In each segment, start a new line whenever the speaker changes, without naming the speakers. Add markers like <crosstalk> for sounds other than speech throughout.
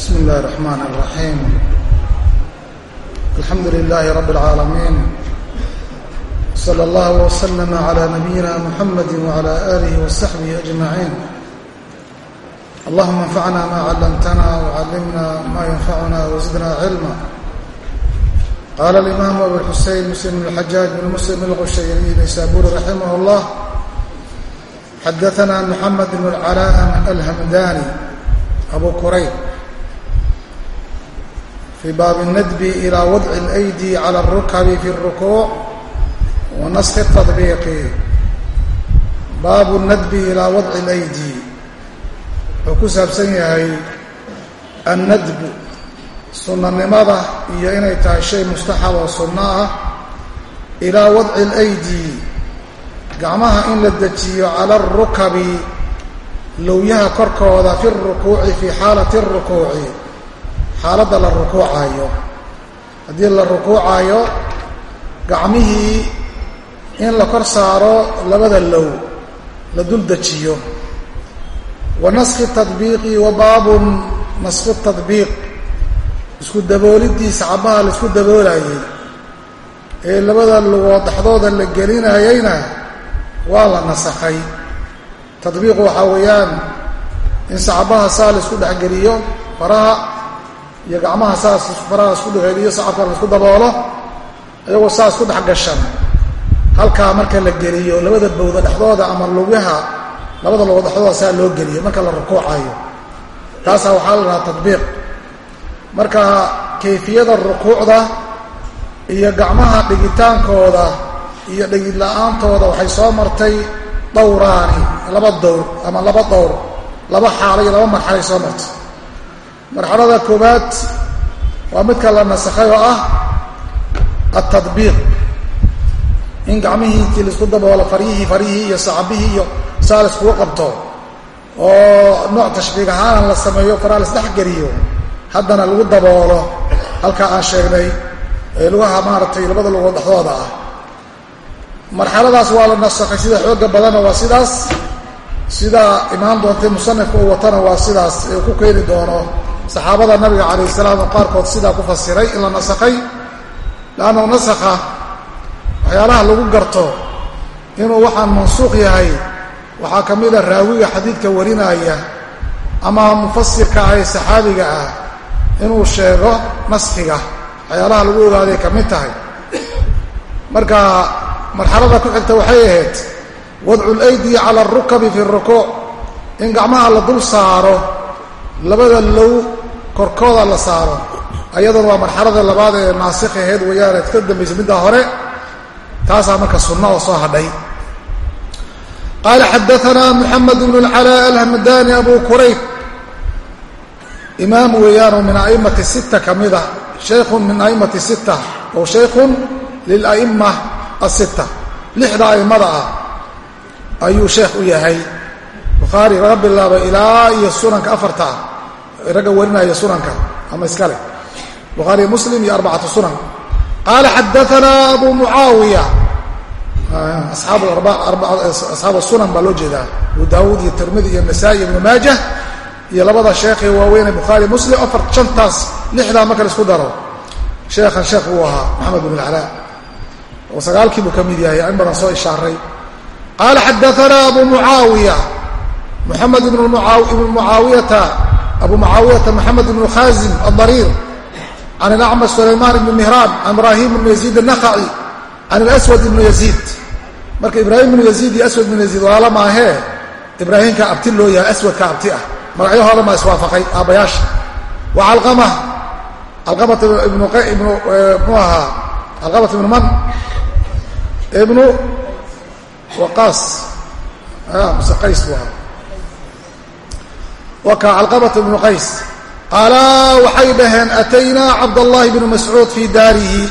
بسم الله الرحمن الرحيم الحمد لله رب العالمين صلى الله وسلم على نبينا محمد وعلى آله وصحبه أجمعين اللهم انفعنا ما علمتنا وعلمنا ما ينفعنا وزدنا علما قال الإمام أبو الحسين مسلم بن الحجاج بن مسلم الغشيري نيسابوري رحمه الله حدثنا محمد بن العلاء الهمداني أبو كريب في bاb الندب إلى وضع الأيدي على الركب في الركوع ونسخ التطبيق bاb الندب إلى وضع الأيدي wuxuu ku saabsan yahay الندب sunanimada iyo inay tahay shay mustaxab oo sunno ah إilىa وضع الأيدي gacmaha in la dejiyo calى الرukabi lowyaha korkooda fi الرukuuci في xaalaة الرukuuci xaaladda la rukuucaayo. Haddii la rukuucaayo gacmihii in la kor saaro labada low la dul dejiyo. Wa naskhi tadbiiqi wa baabun naskhu tadbiiq. Isku daboolidiisa cabaha la isku daboolayay ee labada lugood dhexdooda la gelinayayna waa la nasakhay. Tadbiiqu waxaa weeyaan in sacabaha saa la isku dhexgeliyo faraha iyo gacmaha saas faraha isku dhexeeliyo sacabka la isku daboolo iyagoo saas ku dhex gashan. Halkaa marka la geliyo labada bowda dhexdooda ama lugaha labada lugood dhexdooda saa loo geliyo marka la rukuucayo. Taasaa waxaa la dhahaa tadbiiq. Marka kayfiyada rukuucda iyo gacmaha dhigitaankooda iyo dhigid la'aantooda waxay soo martay dhowraani laba dowr ama laba dowr laba xaalo iyo laba marxalay soo martay marxalada koowaad waa midka la nasakhay oo ah altadbiiq in gacmihii intii la isku daboolo faryihii faryihii iyo sacabihii iyo saa la iskugu qabto oo nooc tashbiig ahaana la sameeyo faraa la isdhexgeliyo haddana lagu daboolo halkaa aan sheegnay ee lugaha maaragtay labada lugood dhexdooda ah. Marxaladaas waa la nasakhay sida xooga badanna waa sidaas sida imaan doontay musanifka uu watana waa sidaas ee ku keeni doono saxaabada nabiga calayh salaam qaarkood sidaa ku fasiray in la nasakhay leanna nasakha waxyaalaha lagu garto inuu waxaan mansuuq yahay waxaa ka mid a raawiga xadiidka warinaya ama mufasirka ah ee saxaabiga ah inuu sheego naskhiga waxyaalaha lagu ogaaday ka mid tahay. Marka marxalada ku xigta waxay ahayd wadcu laydi cala arukabi fi rukuuc in gacmaha la dul saaro labada low korkooda la saaro. Ayaduna waa marxalada labaad ee naasikh ahayd weeyaan ka dambaysa middaa hore. Taasaa marka sunna oo soo hadhay. Qaala xadaanaa muxamed bnu اlcalaa alhamdani abu kurayb imaam weeyaanoo min a'immati sita ka mida shaykhun min a'immati sita ow shaykhun lila'imma asita lixda a'immada ah ayuu sheekh u yahay. Bukhaari laga bilaabo ilaa iyo sunanka afarta ah ragga warinaya sunanka ama iskale. Bukhaariy muslim iyo arbacatu sunan qaala xadaanaa abu mucaawiya. Asxaabu sunan baa loo jeedaa. Abu daawuud iyo tirmidi iyo nasaa-i ibnu maajah iyo labada sheekhee waaweyne bukhaari muslim afar shantaas lixdaa marka la isku daro. Sheekhan sheekh uu ahaa maxamed bn alcalaa oo sagaalkii buu ka mid yahay in badan soo ishaaray. Qaala xadaanaa abu mucaawiya. Muxamed ibnu mucaawiyata abu mucaawiyata maxamed ibnu khazim adariir can alacmash sulaymaan ibni mihraan can ibraahim ibnu yaziid annakhaci can alaswad ibnu yaziid marka ibraahim ibnu yaziid iyo aswad ibnu yaziid walaala maahee ibraahimka abti loo yahay aswadka abti ah. Magacyahoodan baa iswaafaqay aabbayaasha wa calqama calqamata ibnu ibnu mxuu ahaa calqamat ibnu man ibnu waqaas muse qays buu ahaa waka calqamat ibnu qays. Qaalaa waxay dhaheen ataynaa cabdallaahi bnu mascuud fii daarihi.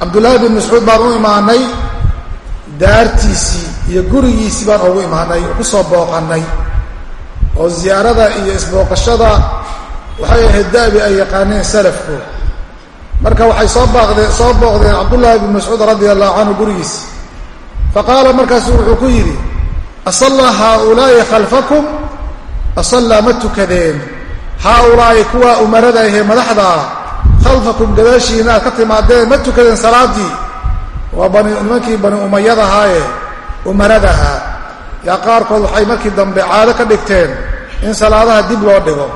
Cabdullaahi bn mascuud baan u imaanay daartiisii iyo gurigiisii baan ugu imaanay oo ku soo booqannay. Oo ziyaarada iyo isbooqashada waxay ahayd da'bi ay yaqaaneen salafku. Marka waxay soo baaqdeen soo booqdeen cabdullaahi bn mascuud radia allahu canhu gurigiisi faqaala markaasu wuxuu ku yidhi asallaa haaulaa'i khalfakum asallaa ma tukadeen. Haaulaa'i kuwa umarada ahee madaxda ah khalfakum gadaashiina aad ka timaadeen ma tukadeen salaaddii. Waa nimankii bani umayadahaaye umaradaha yaa qaarkood waxay markii dambe caado ka dhigteen in salaadaha dib loo dhigo.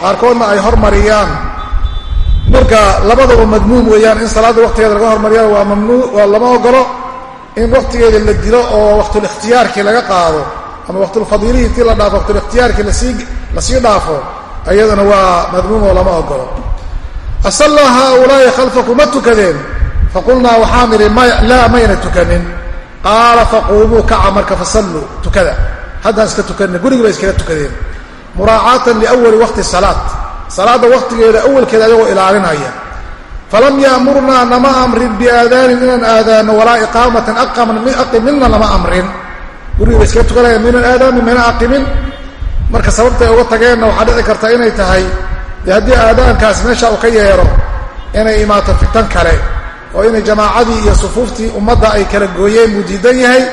Qaarkoodna ay hormariyaan. Marka labadaba madmuum weeyaan in salaadda waqtigeeda laga hormariyaan waa mamnuu waa lama ogolo in waqtigeeda la dilo oo waqtulikhtiyaarkii laga qaado ama waqtulfadiilihi intii la dhaafo waqtulikhtiyaarkii la sii dhaafo ayadana waa madmuum oo lama ogolo asallaa haaulaa'i khalfaku ma tukadeen? Faqulnaa waxaan idhi laa mayna tukanin. Qaala faquumuu kaca marka fasalluu tukada. Haddaan iska tukanna gurigi bay iskaga tukadeen. Muraacaatan liawali waqti salaad. Salaadda waqtigeeda awalkeeda ayagoo ilaalinaya. Falam yaamurnaa nama amrin biaadaanin inaan aadaano walaa iqaamatan aqimilna lama amrin gurigi bay iskaga tukanaya minan aadaamin mina aqimin marka sababta ay uga tageenna waxaa dhici karta inay tahay dee haddii aadaankaas meesha uu ka yeero inay imaato fitan kale oo inay jamaacadii iyo sufuuftii ummadda ay kala gooyeen buu diidan yahay.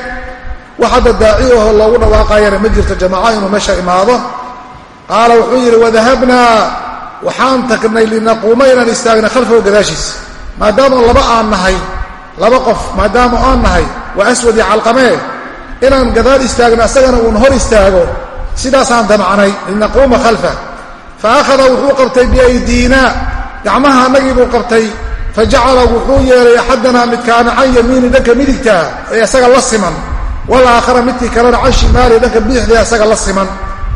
Wax hadda daaci aho loogu dhawaaqayana ma jirto jamaaco inuu meesha imaado. Qaala wuxuu yidhi wadahabnaa waxaan tagnay linaquuma inaan istaagna khalfahu gadaashiisa maadaama laba aan nahay laba qof maadaama aan nahay waa aswadi calqamee inaan gadaal istaagno asagana uun hor istaago sidaasaan damacnay linaquuma khalfa. Fa akhada wuxuu qabtay biaydiina gacmaha annagii buu qabtay. Fa jacala wuxuu yeelay axadanaa midkaana can yamiini dhanka midigta ee isaga la siman. Walaakhara midkii kalena can shimaali dhanka bidixda isaga la siman.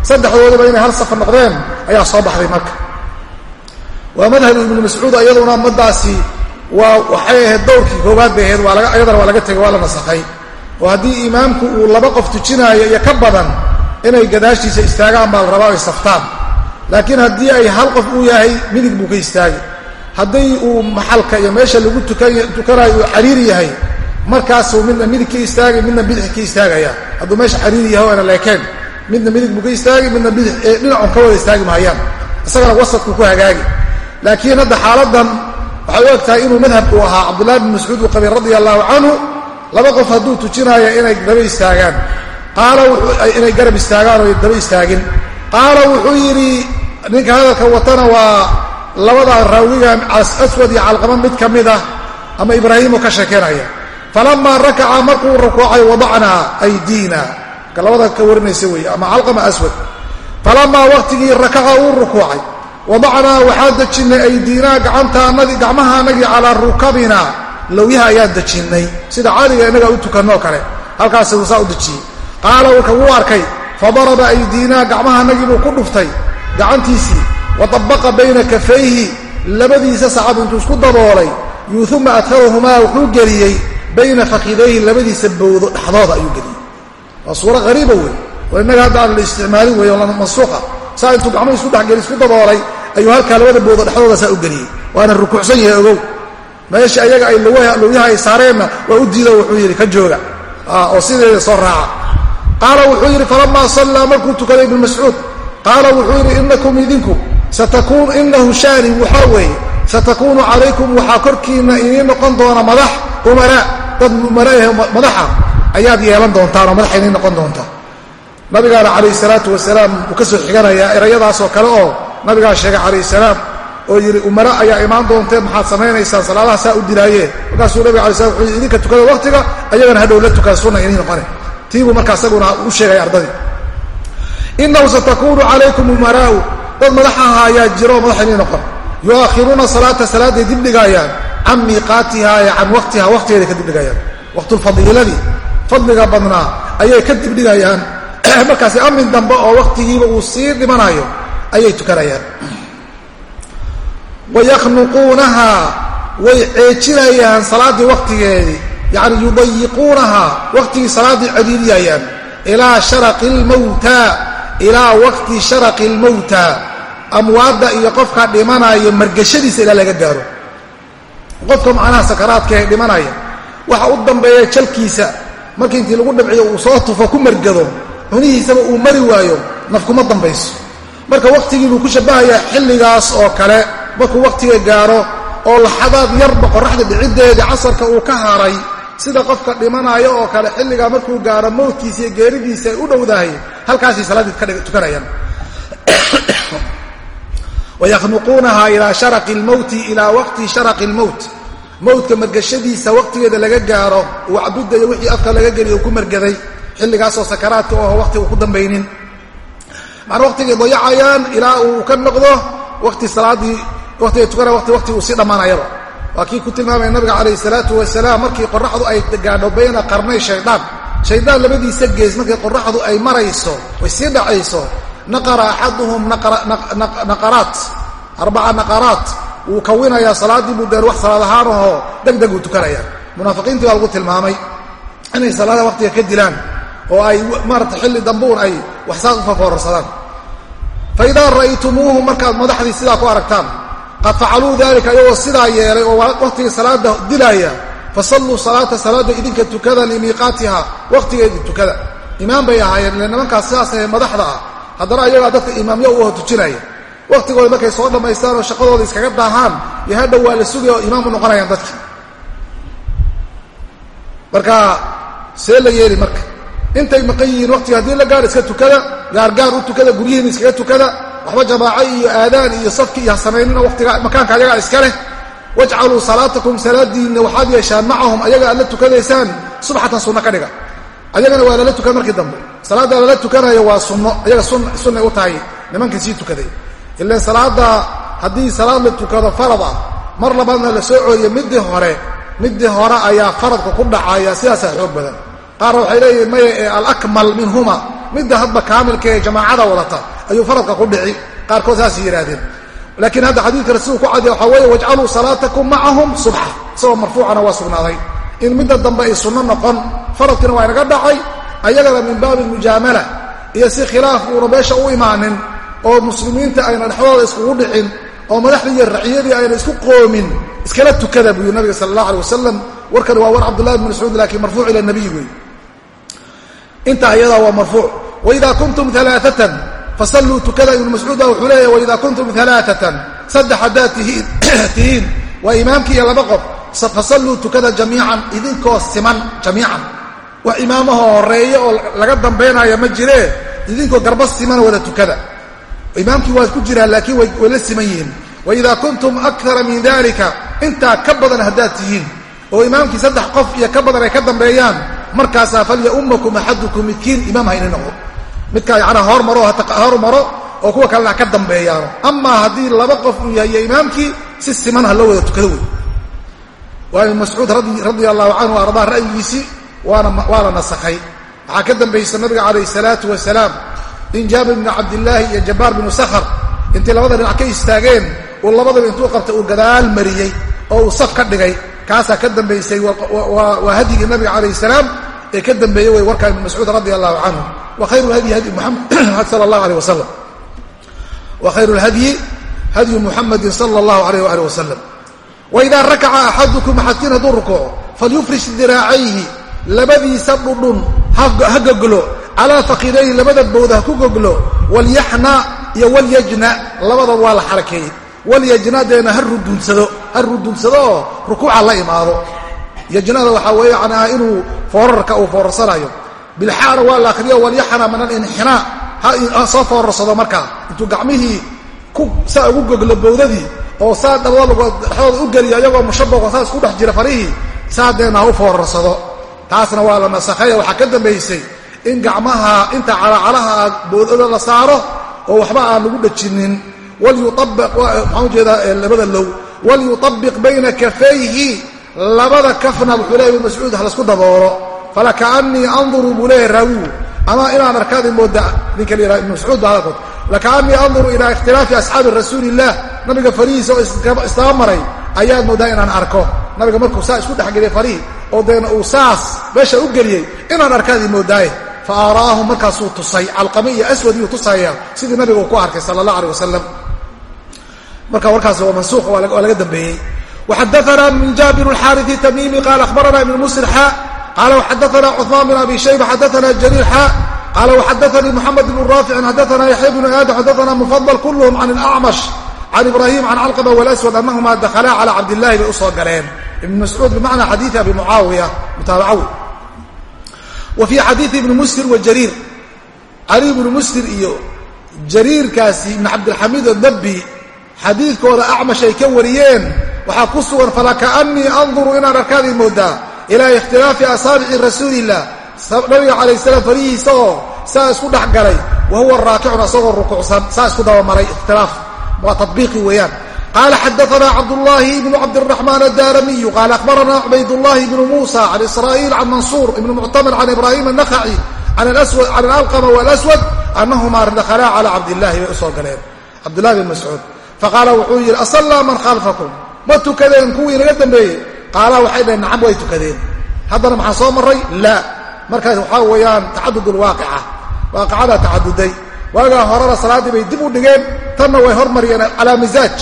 Saddexdoodaba inay hal safar noqdeen ayaa soo baxday marka. Waa madhab ibnu mascuud iyaduna ummadaasi waa waxay ahayd dowrkii koowaad bay ahayd iyadana waa laga tegay waa la nasakhay oo haddii imaamku uu laba qof tujinaayo iyo ka badan inay gadaashiisa istaagaan baa la rabaa ay saftaan. Laakiin haddii ay hal qof uu yahay midig buu ka istaagi haddii uu maxalka iyo meesha lagu tukanayo uu cariiri yahay markaasuu midna midig ka istaagay midna bidix ka istaagaya. Hadduu meesha cariiri yahay oana leekeen midna midig buu ka istaagi midna bidix ee dhinacun ka wada istaagi mahayaan. Isagana wasadku ku hagaagi. Laakiin hadda xaaladan waxay u eg tahay inuu madhabku ahaa cabdullahi bin mascuud uu qabay radia allahu canhu laba qof hadduu tujinaayo inay daba istaagaan. Qaala inay garab istaagaan oo daba istaagin. Qaala wuxuu yidhi ninka hadalka watana waa labada raawiga aswad iyo calqama mid ka mid ah ama ibraahiimu ka sheekeynaya. Falamaa rakaca markuu rukuucay wadacnaa aydiina. Ka labada ka warinaysa weeye ama calqama aswad. Falamaa waqtigii rakaca uu rukuucay wadacnaa waxaan dejinnay aydiinaa gacantaanadii gacmaha anagii calaa rukabina lowyaha ayaan dejinnay sida caaliga innaga u tukanoo kale halkaas uu saa u dejiyey qaala wuka wuu arkay. Fadaraba aydiinaa gacmaha anagii buu ku dhuftay. Gacantiisii wa dabaqa bayna kafayhi. Labadiisa sacab intuu isku daboolay uma adkalahumaa wuxuu geliyey bayna fakidayhi labadiisa bowdo dhexdooda ayuu geliyey. Waa suuro hariiba wey oo innaga hadda aan la isticmaalin oo mansuuqa. Saa intuu dhexgeli isku daboolay ayuu halkaa labada bowdo dhexdooda saa u geliyey. Waana rukuucsan yahay ogow meesha ayaga ay lowyaha ay saareenna waa u diido wuxuu yidhi ka jooga. Oo sideeda soo raaca. Qaala wuxuu yidhi falamaa sallaa markuu tukaday ibnu mascuud. Qaala wuxuu yidhi inakum idinku satakun inahu shaani. Waxaa weeye satakuunu calaykum. Waxaa korkiinna idiin noqon doona madax umaraa dad umaraah madaxa. Ayaad yeelan doontaan oo madaxa idiin noqon doontaa nabigaana calayhi salaatu wasalaam uu ka soo xiganayaa erayadaasoo kale oo nabigaa sheegay calayhi salaam oo yidhi umara ayaa imaan doonteen maxaad samaynaysaan salaadaha saa u dilaayeen markaasuu nabiga alay slam wuxuu idinka tukada waqtiga ayagana hadhow la tukan sunna idiin noqone. Tiibuu markaa isaguna u sheegay ardadii. Inahu satakuunu calaykum umaraa'u dad madaxaha ayaa jiro oo madaxa idiin noqon. Yu'akhiruuna salaata salaaday dibdhigaayaan can miiqaatiha ee can waqtiha waqtigeeday ka dibdhigayaan waqtulfadiiladii fadliga badnaa ayay ka dibdhigayaan <clears throat> markaasi amin dambe oo waqtigiiba uu sii dhimanayo ayay tukanayaan <clears throat> wayakhnuquunaha way ceejinayaan salaaddii waqtigeedii yacni yudayiquunaha waqtigii salaaddii cadiidiyayaan. Ilaa sharaqi lmawta ilaa waqti sharaqi lmawta amwaadda iyo qofka dhimanaayo margashadiisa ilaa laga gaaro. Qofka macnaha sakaraadka ee dhimanaya. Waxa u dambeeya jalkiisa. Markii intii lagu dhabciyo uu soo tufo ku margado xunihiisaba uu mari waayo nafkuma dambayso. Marka waqtigii buu ku shabbahayaa xilligaas oo kale markuu waqtiga gaaro oo laxadaad yarba qoraxda dhiciddeeda casarka uu ka haray sida qofka dhimanaayo oo kale xilligaa markuu gaaro mowdkiisa iyo geeridiisa ay u dhowdahay halkaasay salaaddii ka tukanayaan. <coughs> Wayakhnuquunaha ilaa sharaqi lmowti ilaa waqti sharaqi lmowt mowtka margashadiisa waqtigeeda laga gaaro uu cabudayo wixii afka laga geliy ku margaday xilligaasoo sakaraadka oo waqti uu ku dambaynin. Macnaa waqtigay dayacayaan ilaa uu ka noqdo waqti salaadii waqtigay tukana wati waqti uu sii dhammaanayaba waa kii ku tilmaamaya nabiga calayhi salaatu wasalaam markii qoraxdu ay gaadho bayna qarnay shaydaan. Shaydaan labadiisa gees markii qoraxdu ay marayso way sii dhacayso. Naqara axaduhum naqaraat arbaca naqaraat. Wuu kawinayaa salaaddii buu deen wax salaad ahaanahoo deg deg uu tukanaya. Munaafiqiintii baa lagu tilmaamay inay salaada waqtiga ka dilaan oo ay maarata xilli dambuun ay wax saas u fafoorarsadaan. Fa idaa ra'aytumuuhu markaad madaxdii sidaa ku aragtaan qad facaluu dalika ayagoo sidaa yeelay oo waqtigii salaada dilaaya fasalluu salaata salaada idinka tukada limiiqaatiha waqtigeedii tukada imaam bay ahaayeen ile nimankaas sidaas ahe madaxda ah haddana ayagaa dadka imaamyo u aho tujinaya waqtigooda markay soo dhammaystaan oo shaqadooda iskaga daahaan iyo hadhow waa la sugaya oo imaam u noqonayaan dadki marka see la yeeli marka intay maqan yihiin waqtiga haddii la gaar iska tukada gaargaar u tukada guryihiin iskaga tukada waxba jamaaco iyo aadaan iyo safki iyo hasamaynina waqtiga makaanka ayagaa iska leh. Wajcaluu salaatakum salaadiinna waxaad yeeshaan macahum ayaga aad la tukanaysaan subxatan sunno ka dhiga. Ayagana waa lala tukan markii dambe. Salaadda lala tukanayo waa sunno ayaga sunnay u tahay. Nimanka sii tukaday. Ilaan salaadda haddii salaad la tukado farad ah mar labaadna la soo middii hore middii hore ayaa faradka ku dhacaya sidaasaa xoog badan. Qaarna waxay leeyihiin maya ee alakmal minhuma midda hadba kaamilka ee jamaacada wadata ayuu faradka ku dhici. Qaarkood saasay yidhaahdeen laakiin hadda xadiidka rasuul ku cadiya waxaa weeye wajcaluu salaatakum macahum subxa isagoo marfuucana waa sugnaaday. In midda dambe ay sunno noqon faradkiina waa inaga dhacay ayagana min baabi almujaamala iyo si khilaaf uuna meesha u imaanin oo muslimiinta ayna dhexdooda iskugu dhicin oo madaxdii iyo raciyadii ayna isku qoomin iskala tukada yiri nabiga sala allah alay wasalam warkani waa war cabdullahi bn mascuud laakiin marfuuc ila nabiy wey intaa iyadaa waa marfuuc waidaa kuntum alaaatan fasalluu tukada ibnu mascuuda wuxuu leeyahy waidaa kuntum alaaatan saddex haddaad tihiin waa imaamkii iyo laba qof fasalluu tukada jamiican idinkoo siman jamiican wax imaamahoo horreeya oo laga dambaynaya ma jiree idinkoo garba siman wada tukada imaamkii waa ku jiraan laakiin way la siman yihiin waidaa kuntum akara min dalika intaa ka badan haddaad tihiin oo imaamkii saddex qof iyo ka badan ay ka dambeeyaan markaasaa axadukum imaam hayni noqdo midkaa yanaa hormaro oo kuwa kalena ka dambeeyaano. Amaa haddii laba qof uu yahay iyo imaamkii si siman ha loo wada tukado wey waa ibn mascuud radia allahu canhu ardaa ra'yigiisii waa la nasakhay. Waxaa ka dambaysa nabiga calayh salaatu wasalaam in jaabir bnu cabdillaahi iyo jabbaar binu sakhar intay labada dhinac ka istaageen uu labadaba intuu qabtay uu gadaal mariyey oo uu saf ka dhigay. Kaasaa ka dambaysay waa hadyigii nabiga calayh salaam ee ka dambeeyey way warkaa ibnu mascuud radi allahu canhu wa khayru lhadyi hadyi muxamed <clears throat> sala allahu aleyh wasalam wa khayru lhadyi hadyu muxamadin sala allahu alayh waalih wasalam waidaa rakaca axadukum axadkiin hadduu rukuuco falyufrish diraacayhi labadiisa dhudhun ha goglo. Calaa fakidayhi labada bowda ha ku goglo. Walyaxna iyo walyajna labadaba waa la xarakeeyey walyajna deena ha ruduunsado ha ruduunsado oo rukuuca la imaado. Yajnada waxaa weeye macnaha inuu foorarka uu foorarsanayo bilxaana waa la akhriyo walyaxna min alinxinaa ha soo foorarsado markaa intuu gacmihii saa ugu goglo bowdadii oo saa dhexdooda u geliya iyagoo mushabaho saa isku dhex jira farihii saa deena ha u foorarsado taasna waa la nasakhayo waxaa ka dambaysay in gacmaha inta calacalaha bowdada la saaro oo waxba aan lagu dhajinin. Maxaan u jeedaa labada low. Walyuabiq bayna kafayhi labada kafna wuxuu leeya ibn mascuud halaisku daboolo falakaanii anduru buu leeyahy raawigu ama inaan arkaadi mooda ninka ibn mascuud ba hadalkood lakaanii anduru ilaa ikhtilaafi asxaabi rasuuli illah nabiga farihiisa oo isdaba maray ayaad moodaa inaan arko. Nabiga markuu saa isku dhexgeliyay farihii oo deena uu saas meesha u geliyey inaan arkaadii moodaaye fa aaraahum markaasuu tusay calqami iyo aswad iyuu tusaya sidii nabiga uu ku arkay sala allah aleh wasalam marka warkaas waa mansuuq waa laga dambeeyey. Waxadaana min jaabir alxaariثi tamimi qaala akhbarana ibn musir xa qaala waxadaana cuثmaan bin abi shayba xadaana jariir xa qaala waxadaanii moxamed bn raaficin xadaana yaxya bnu aadam xadaana mufadal kulluhum can اlacmash can ibrahim can calqaba wاlaswad anahuma dakhalaa cala cabdillahi bay usoo galeen ibn mascuud bimacna xadiii abi mucaawiya mutaabacawi wa fii xadiii ibni musir wa jariir cali ibnu musir iyo jariirkaasi ibn cabdilxamiid adabbi xadiidkooda acmash ay ka wariyeen waxaa ku sugan falakaannii anduru inaan arkaadii moodaa ilaa ikhtilaafi asaabici rasuuliillah nabiga calayh salaam farihiisa oo saa isku dhex galay. Wa huwa raakicun asagoo rukuucsan saa isku dabamaray ikhtilaaf waa tabiiqi weeyaan. Qaala xadaana cabdullaahi ibnu cabdiraxmaan addaaramiyu qaala akhbarana cubaydullaahi ibnu muusa can israa'iil can mansuur ibnu muctamir can ibraahim annakhaci can alqama walaswad annahumaa dakhalaa calaa cabdillahi bay u soo galeen. Cabdullahi bin mascuud. Faqaala wuxuu yidhi asallaa man khalfakum? Ma tukadeen kuwii inaga dambeeyey qaala waxay dhaheen nacam way tukadeen. Haddana maxaa soo maray laa markaas waxaa weeyaan tacadud lwaaqica waaqicada tacaduday waagaa horena salaaddii bay dib u dhigeen. Tanna way hormariyeen calaa misaaj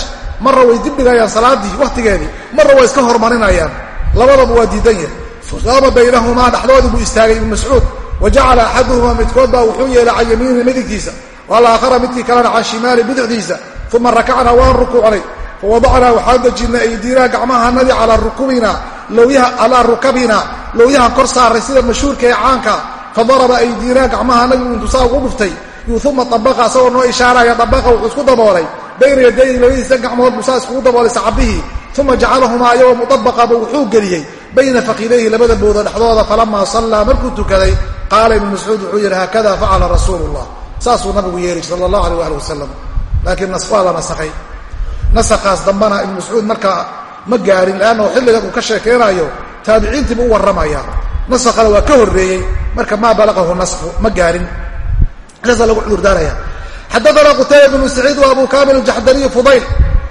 marra way dib dhigayaan salaaddii wakhtigeedii marra way iska hormarinayaan. Labadaba waa diidan yahay. Faqaama baynahumaa dhexdoodii buu istaagay ibnu mascuud. Wa jacala axaduhumaa midkood baa wuxuu yeelay can yamiini midigtiisa walaakhara midkii kalena can shimaali bidixdiisa uma rakacnaa waan rukuucnay fawadacnaa waxaan dejinay aydiinaa gacmahanadii calaa rukabina lowyahan kor saaray sida mashhuurka ee caanka fadaraba aydiinaa gacmahanagi intuu saa ugu dhuftay uma abaqa asagoo noo ishaaraya dabaqa wuxuu isku daboolay bayna yadayhi labadiisa gacmood buu saa iskugu daboolay sacabihii uma jacalahumaa ayagoo muabaqaba wuxuu geliyey bayna fakidayhi labada booda dhexdooda falamaa sallaa markuu tukaday qaala ibnu mascuud wuxuu yidhi haakada facala rasuulu llah saasuu nabigu yeeli sala allahu aleyh ali wasalam laakiin waa la nasakhay nasakhaas dambana ibnu mascuud markaa ma gaarin leannahu xilligan uu ka sheekeynayo taabiciintiibu u warramaya nasakhana waa ka horreeyey marka maa balaqahu nasku ma gaarin. Saasa lagu cudurdaaraya. Xadaana qutayba bnu saciid wa abu kamil jaxdariy fudayl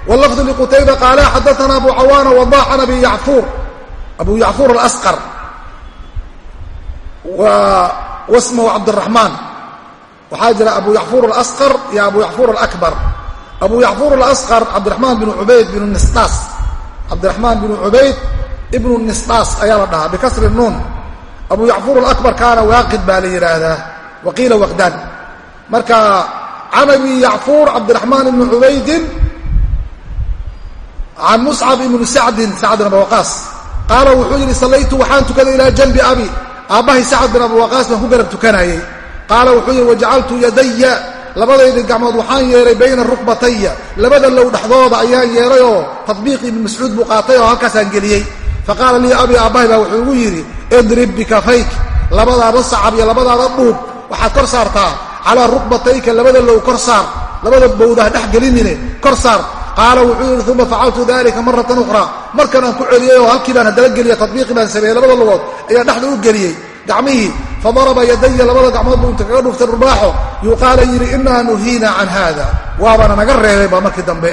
wlafdu liqutayba qaala xadaana abu cawaana wadax can abi yacfuur. Abu yacfuur alasqar. Wasmahu cabdiraxmaan waxaa jira abu yacfuur alasqar iyo abu yacfuur alakbar abu yacfuur alasqar cabdiraxmaan binu cubayd binu nisdaas cabdiraxmaan binu cubayd ibnu nisdaas ayaa la dhahaa bikasri nuun. Abu yacfuur alakbar kaana waaqid baa la yidhaahdaa waqiila waqdaan. Marka can abi yacfuur cabdiraxmaan ibni cubaydin can muscab ibni sacdin sacd bin abi waqaas. Qaala wuxuu yidhi sallaytu waxaan tukaday ilaa janbi abi. Aabbahay sacad bin abi waqaas baan ku garab tukanayey qaala wuxuu yidhi wajacaltu yadaya labadaydi gacmood waxaan yeelay bayna rukbataya labada low dhexdooda ayaan yeelay oo tadbiiq ibni mascuud buu qaatay oo halkaasaan geliyey. Faqaala lii abi aabbahay baa wuxuu igu yidhi idrib bikafayk labadaada sacab iyo labadaada dhuub waxaad kor saartaa. Calaa rukbatayka labada low kor saar. Labada bowdah dhex gelinine kor saar. Qaala wuxuu yidhi uma facaltu dalika maratan ukhraa. Markan aan ku celiyey oo halkii baan haddala geliya tadbiiqii baan sameeyey labada lugood ayaa dhexda u geliyey gacmihii. Fadaraba yadaya labada gacmood buu inta kaga dhuftay rubaaxo. Yuqaala yidhi inaa nuhiina can haada. Waabana naga reebay baa markii dambe.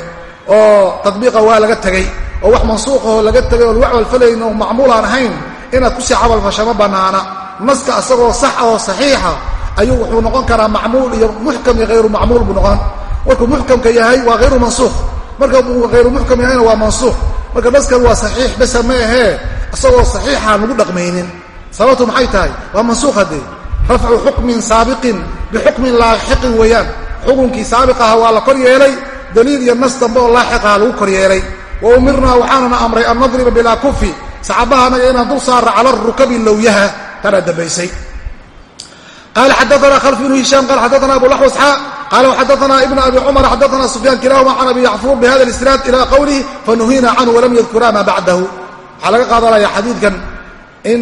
Oo tadbiiqa waa laga tegey. Oo wax mansuuqahoo laga tegay oo lagu camalfalayn oo macmuul aan ahayn inaad ku sii camalfasha ma bannaana naska asagoo sax oo saxiixa ayuu wuxuu noqon karaa macmuul iyo muxkam iyo hayru macmuul buu noqon. Markuu muxkamka yahay waa hayru mansuuq marka uu hayru muxkam yahayna waa mansuuq marka naskan waa saxiix besa ma ahee isagoo saxiixaan lagu dhaqmaynin sababtu maxay tahay? Waa mansuuq haddee rafcu xukmin saabiqin bixukmin laaxiqin weeyaan. Xukunkii saabiq aha waa la kor yeelay daliil iyo nas dambe oo laaxiqaha lagu kor yeelay. Wa umirnaa waxaanana amray an nadriba bilaa kufi saxaabaha anaga inaan dul saarra cala rukabi lowyaha tanaa dambaysay. Qala xadaana khalf bnu hishaam qala xadaana abu laxwas xaa qala xadaana ibn abi cumar xadaana sufyaan kilahuma can abi yacfuur bihada isnaad ila qowlihi fanuhiina canhu walam yadkura maa bacdahu. Waxaa laga qaadanaya xadiidkan in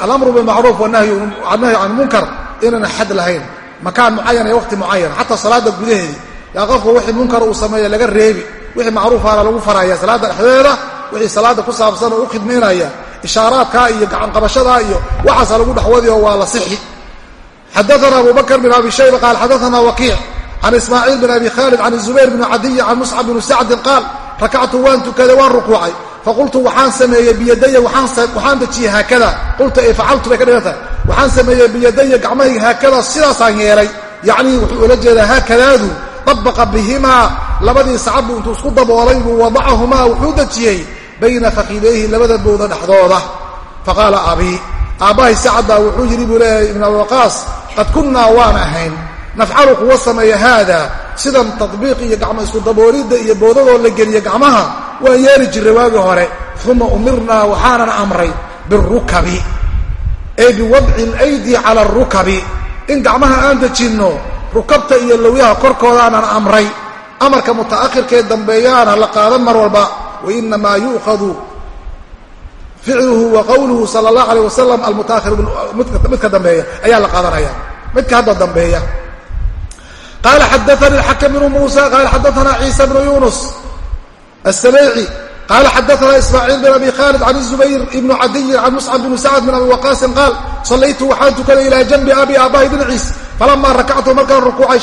alamru bimacruuf wanahyu can munkar inaan xad lahayn makaan mucayan iyo waqti mucayan xataa salaada gudaheedii yaa qofka wixii munkar uu sameeya laga reebi wixii macruufaana lagu faraya salaada dhexdeeda wixii salaada ku saabsan oo u khidmaynaya ishaaraadkaa iyo gacanqabashadaa iyo waxaasa lagu dhexwadi oo waa la sixi xadaana abu bakr bn abi shayba qaal xadaana wakiic can ismaaciil bn abi khaalid can zubayr bni cadiy can muscab bni sacdin qaal rakactu waan tukaday waan rukuucay faqultu waxaan sameeyey biyadaya waxaan dejiyey haakada qultu ay facaltu bay ka dhiganta waxaan sameeyey biyadaya gacmahayga haakada sidaasaan yeelay yacnii wuxuu ula jeedaa haakadaadu dabaqa bihimaa labadii sacab buu intuu isku daboolay buu wadacahumaa wuxuu dejiyey bayna fakidayhi labada bowda dhexdooda faqaala abi aabbahay sacad baa wuxuu yidhi buu leeyahay ibn abi waqaas qad kunnaa waan ahayn nafcalu kuwa sameeya haada sidan tadbiiq iyo gacmo isku iyo boodadoo la geliya gacmaha waan yeeli jirray waagii hore. Uma umirnaa waxaanan amray birukabi ay biwadci alaydi cala arukabi in gacmaha aan dejinno rukabta iyo lowyaha korkoodaanan amray. Amarka muta'akhirkee dambeeyaana la qaadan mar walba. Wainamaa yu'khadu ficluhu wa qowluhu sala allah alayh wasalam almutaahir midka dambeeya. Ayaa la qaadanaya. Midka hadda dambeeya. Qaala xadaanii alxakam bnu muusa qaala xadaana ciisa bnu yunus aلsabayci qaala xadaana ismaaciil bin abi khaalid can zubayr ibnu cadiyin can muscab bni sacd bin abi waqaasin qaal sallaytu waxaan tukaday ilaa janbi abi aabbahi dhinaciis falamaa rakactu markaan rukuucay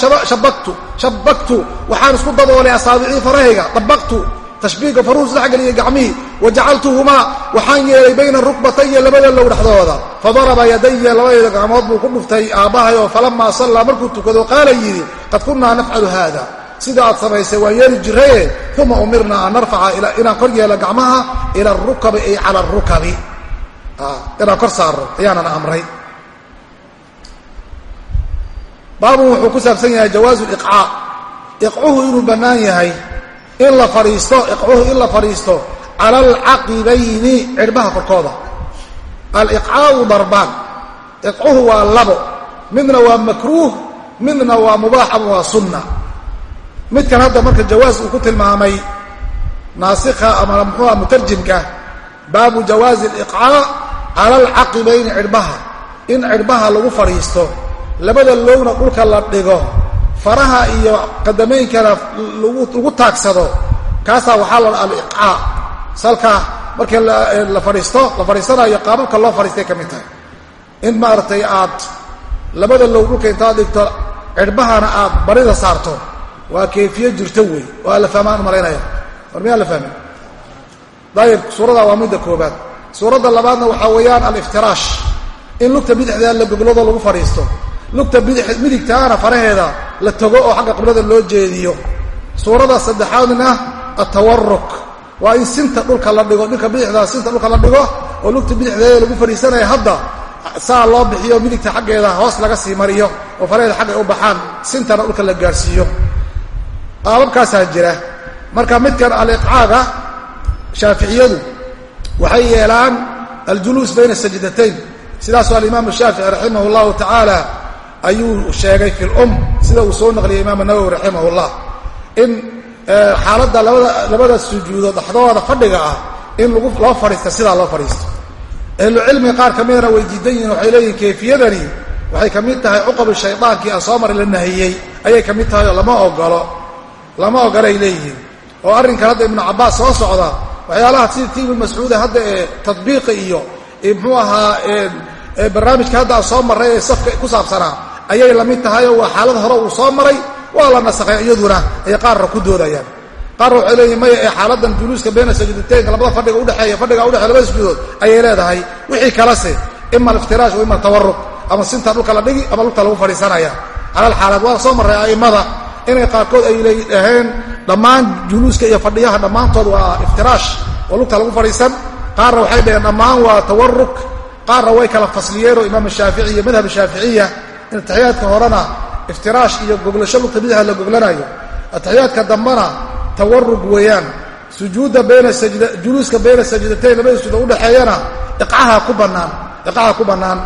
shabaktu waxaan isku daboolay asaabicii farahayga dabaqtu tashbiiga faruhu isdhexgeliyey gacmihii wa jacaltuhumaa waxaan yeelay bayna rukbataya labada low dhexdooda fadaraba yadaya labadeeda gacmood buu ku dhuftay aabbahay oo falamaa sallaa markuu tukado qaala yidhi qad kunnaa nafcalu haada sida aad samaysay waan yeeli jiraye uma umirna an narfaca inaan kor yeelo gacmaha ila arukabi ay cala arukabi inaan kor saaro ayaanana amray. Baabun wuxuu ku saabsan yahay jawaazu liqcaa iqcuhu inuu bannaan yahay in la fadhiisto iqcuhu in la fadhiisto cala alcaqibayni cirhbaha korkooda. Aliqcaau darbaan. Iqcuhu waa labo. Midna waa makruuh midna waa mubaax ama waa sunna midkan hadda marka jawaas uu ku tilmaamay naasikha ama muxuuha mutarjimka baabu jawaazi aliqcaa cala alcaqibayni cirhbaha in cirhbaha lagu fadhiisto labada lowna dhulka la dhigo faraha iyo qadamaynkana lagu taagsado kaasaa waxaa la aliqcaa salka markii la fadhiisto la fadhiisanayo qaababka loo fadhiistay ka mid tahay. In maaragtay aad labada low dhulka intaad dhigto cirhbahana aad barida saarto waa kayfiye jirto wey. Oo alla fahmaan malaynaya war miyaa la fahmin? Dayib suurada waa midda koobaad suuradda labaadna waxaa weeyaan aliftiraash in lugta bidixda la goglado lagu fadhiisto. Lugta midigtaana faraheeda la togo oo xagga qiblada loo jeediyo. Suurada saddexaadna atawaruk waa in sinta dhulka la dhigo dhulka bidixda sinta dhulka la dhigo oo lugta bidixdeeda lagu fadhiisanaya hadda saa loo bixiyo midigta xaggeeda hoos laga sii mariyo oo faraheeda xagga u baxaan sintana dhulka la gaarhsiiyo qaababkaasaa jira. Marka midkan aliqcaaga shaaficiyadu waxay yeelaan aljuluus bayna sajdatayn. Sidaasoo alimaamu shaafici raximah llahu tacaala ayuu sheegay fi lum sida uu soo naqliyay imaam nawowi raximah llah in xaaladda labada labada sujuudood dhaxdooda fadhiga ah in lagu loo fadhiista sidaa loo fadhiisto. Ahlucilmiga qaar ka midana way diidan yihiin waxay leeyihiin kayfiyadani waxay ka mid tahay cuqabu shaydaankii aan soo mari la nahiyey. Ayay ka mid tahay oo lama ogolo lama ogolay leeyihiin. Oo arrinkan hadda ibnu cabbaas soo socda waxyaalaha sida ti ibnu mascuuda hadda ee tadbiiqi iyo muxuu ahaa barnaamijka hadda soo marray ee safka ku saabsanaa ayay la mid tahay oo waa xaalad hore uu soo maray waa la nasakhay iyaduna ay qaarra ku doodayaan. Qaarna waxay leeyihiin maya ee xaaladan juluuska bayna sajdateynka labada fadhiga udhexeeya fadhiga udhexeya labada sujuudood ayay leedahay. Wixii kalese ima aliftiraash wa ima altawaruq ama sinta dhulka la dhigi ama lugta lagu fadhiisanaya. Calal xaalaad waa soo marray a'immada inay qaarkood ay leedhaheen dhammaan juluuska iyo fadhiyaha dhammaantood waa iftiraash oo lugta lagu fadhiisan. Qaarna waxay dhaheen dhammaan waa tawaruk qaarna way kala fasliyeenoo imaam shaafici iyo madhab shaaficiya in ataxiyaadka horena iftiraash iyo goglasho lugta bidaxa la goglanayo. Ataxiyaadka dambena tawarug weeyaan. Sujuudda bayna juluuska bayna sajdatayn labada sujuuda udhexeeyana iqcaha ku bannaan iqcaha ku bannaan.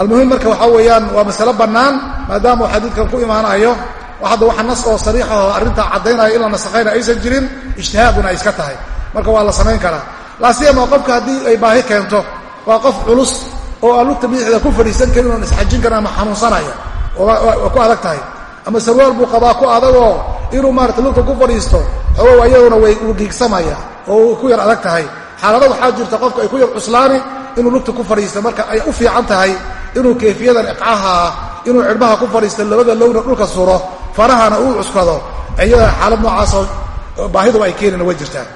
Almuhim marka waxaa weeyaan waa masale bannaan maadaama uu xadiidkan ku imaanayo hadda waxa nas oo sariixaho arrintaa caddaynaya in la nasakhayna aysan jirin ijtihaaduna ay iska tahay. Marka waa la samayn karaa. Laasiyama qofka haddii ay baahi keento waa qof culus oo aan lugta bidixda ku fadhiisan karin oon isxajin karin ama xanuunsanaya waa ku adag tahay. Ama sarwaal buu qabaa ku adagoo inuu maarata lugta ku fadhiisto xoogow ayaduna way uu giigsamaya oo ku yar adag tahay. Xaalado waxaa jirta qofka ay ku yar cuslaani inuu lugta ku fadhiisto marka ay u fiican tahay inuu kayfiyadan iqcaha inuu cidhbaha ku fadhiisto labada lowna dhulka suro farahana uu cuskado iyada xaalad noocaasoo baahiduba ay keenina way jirtaa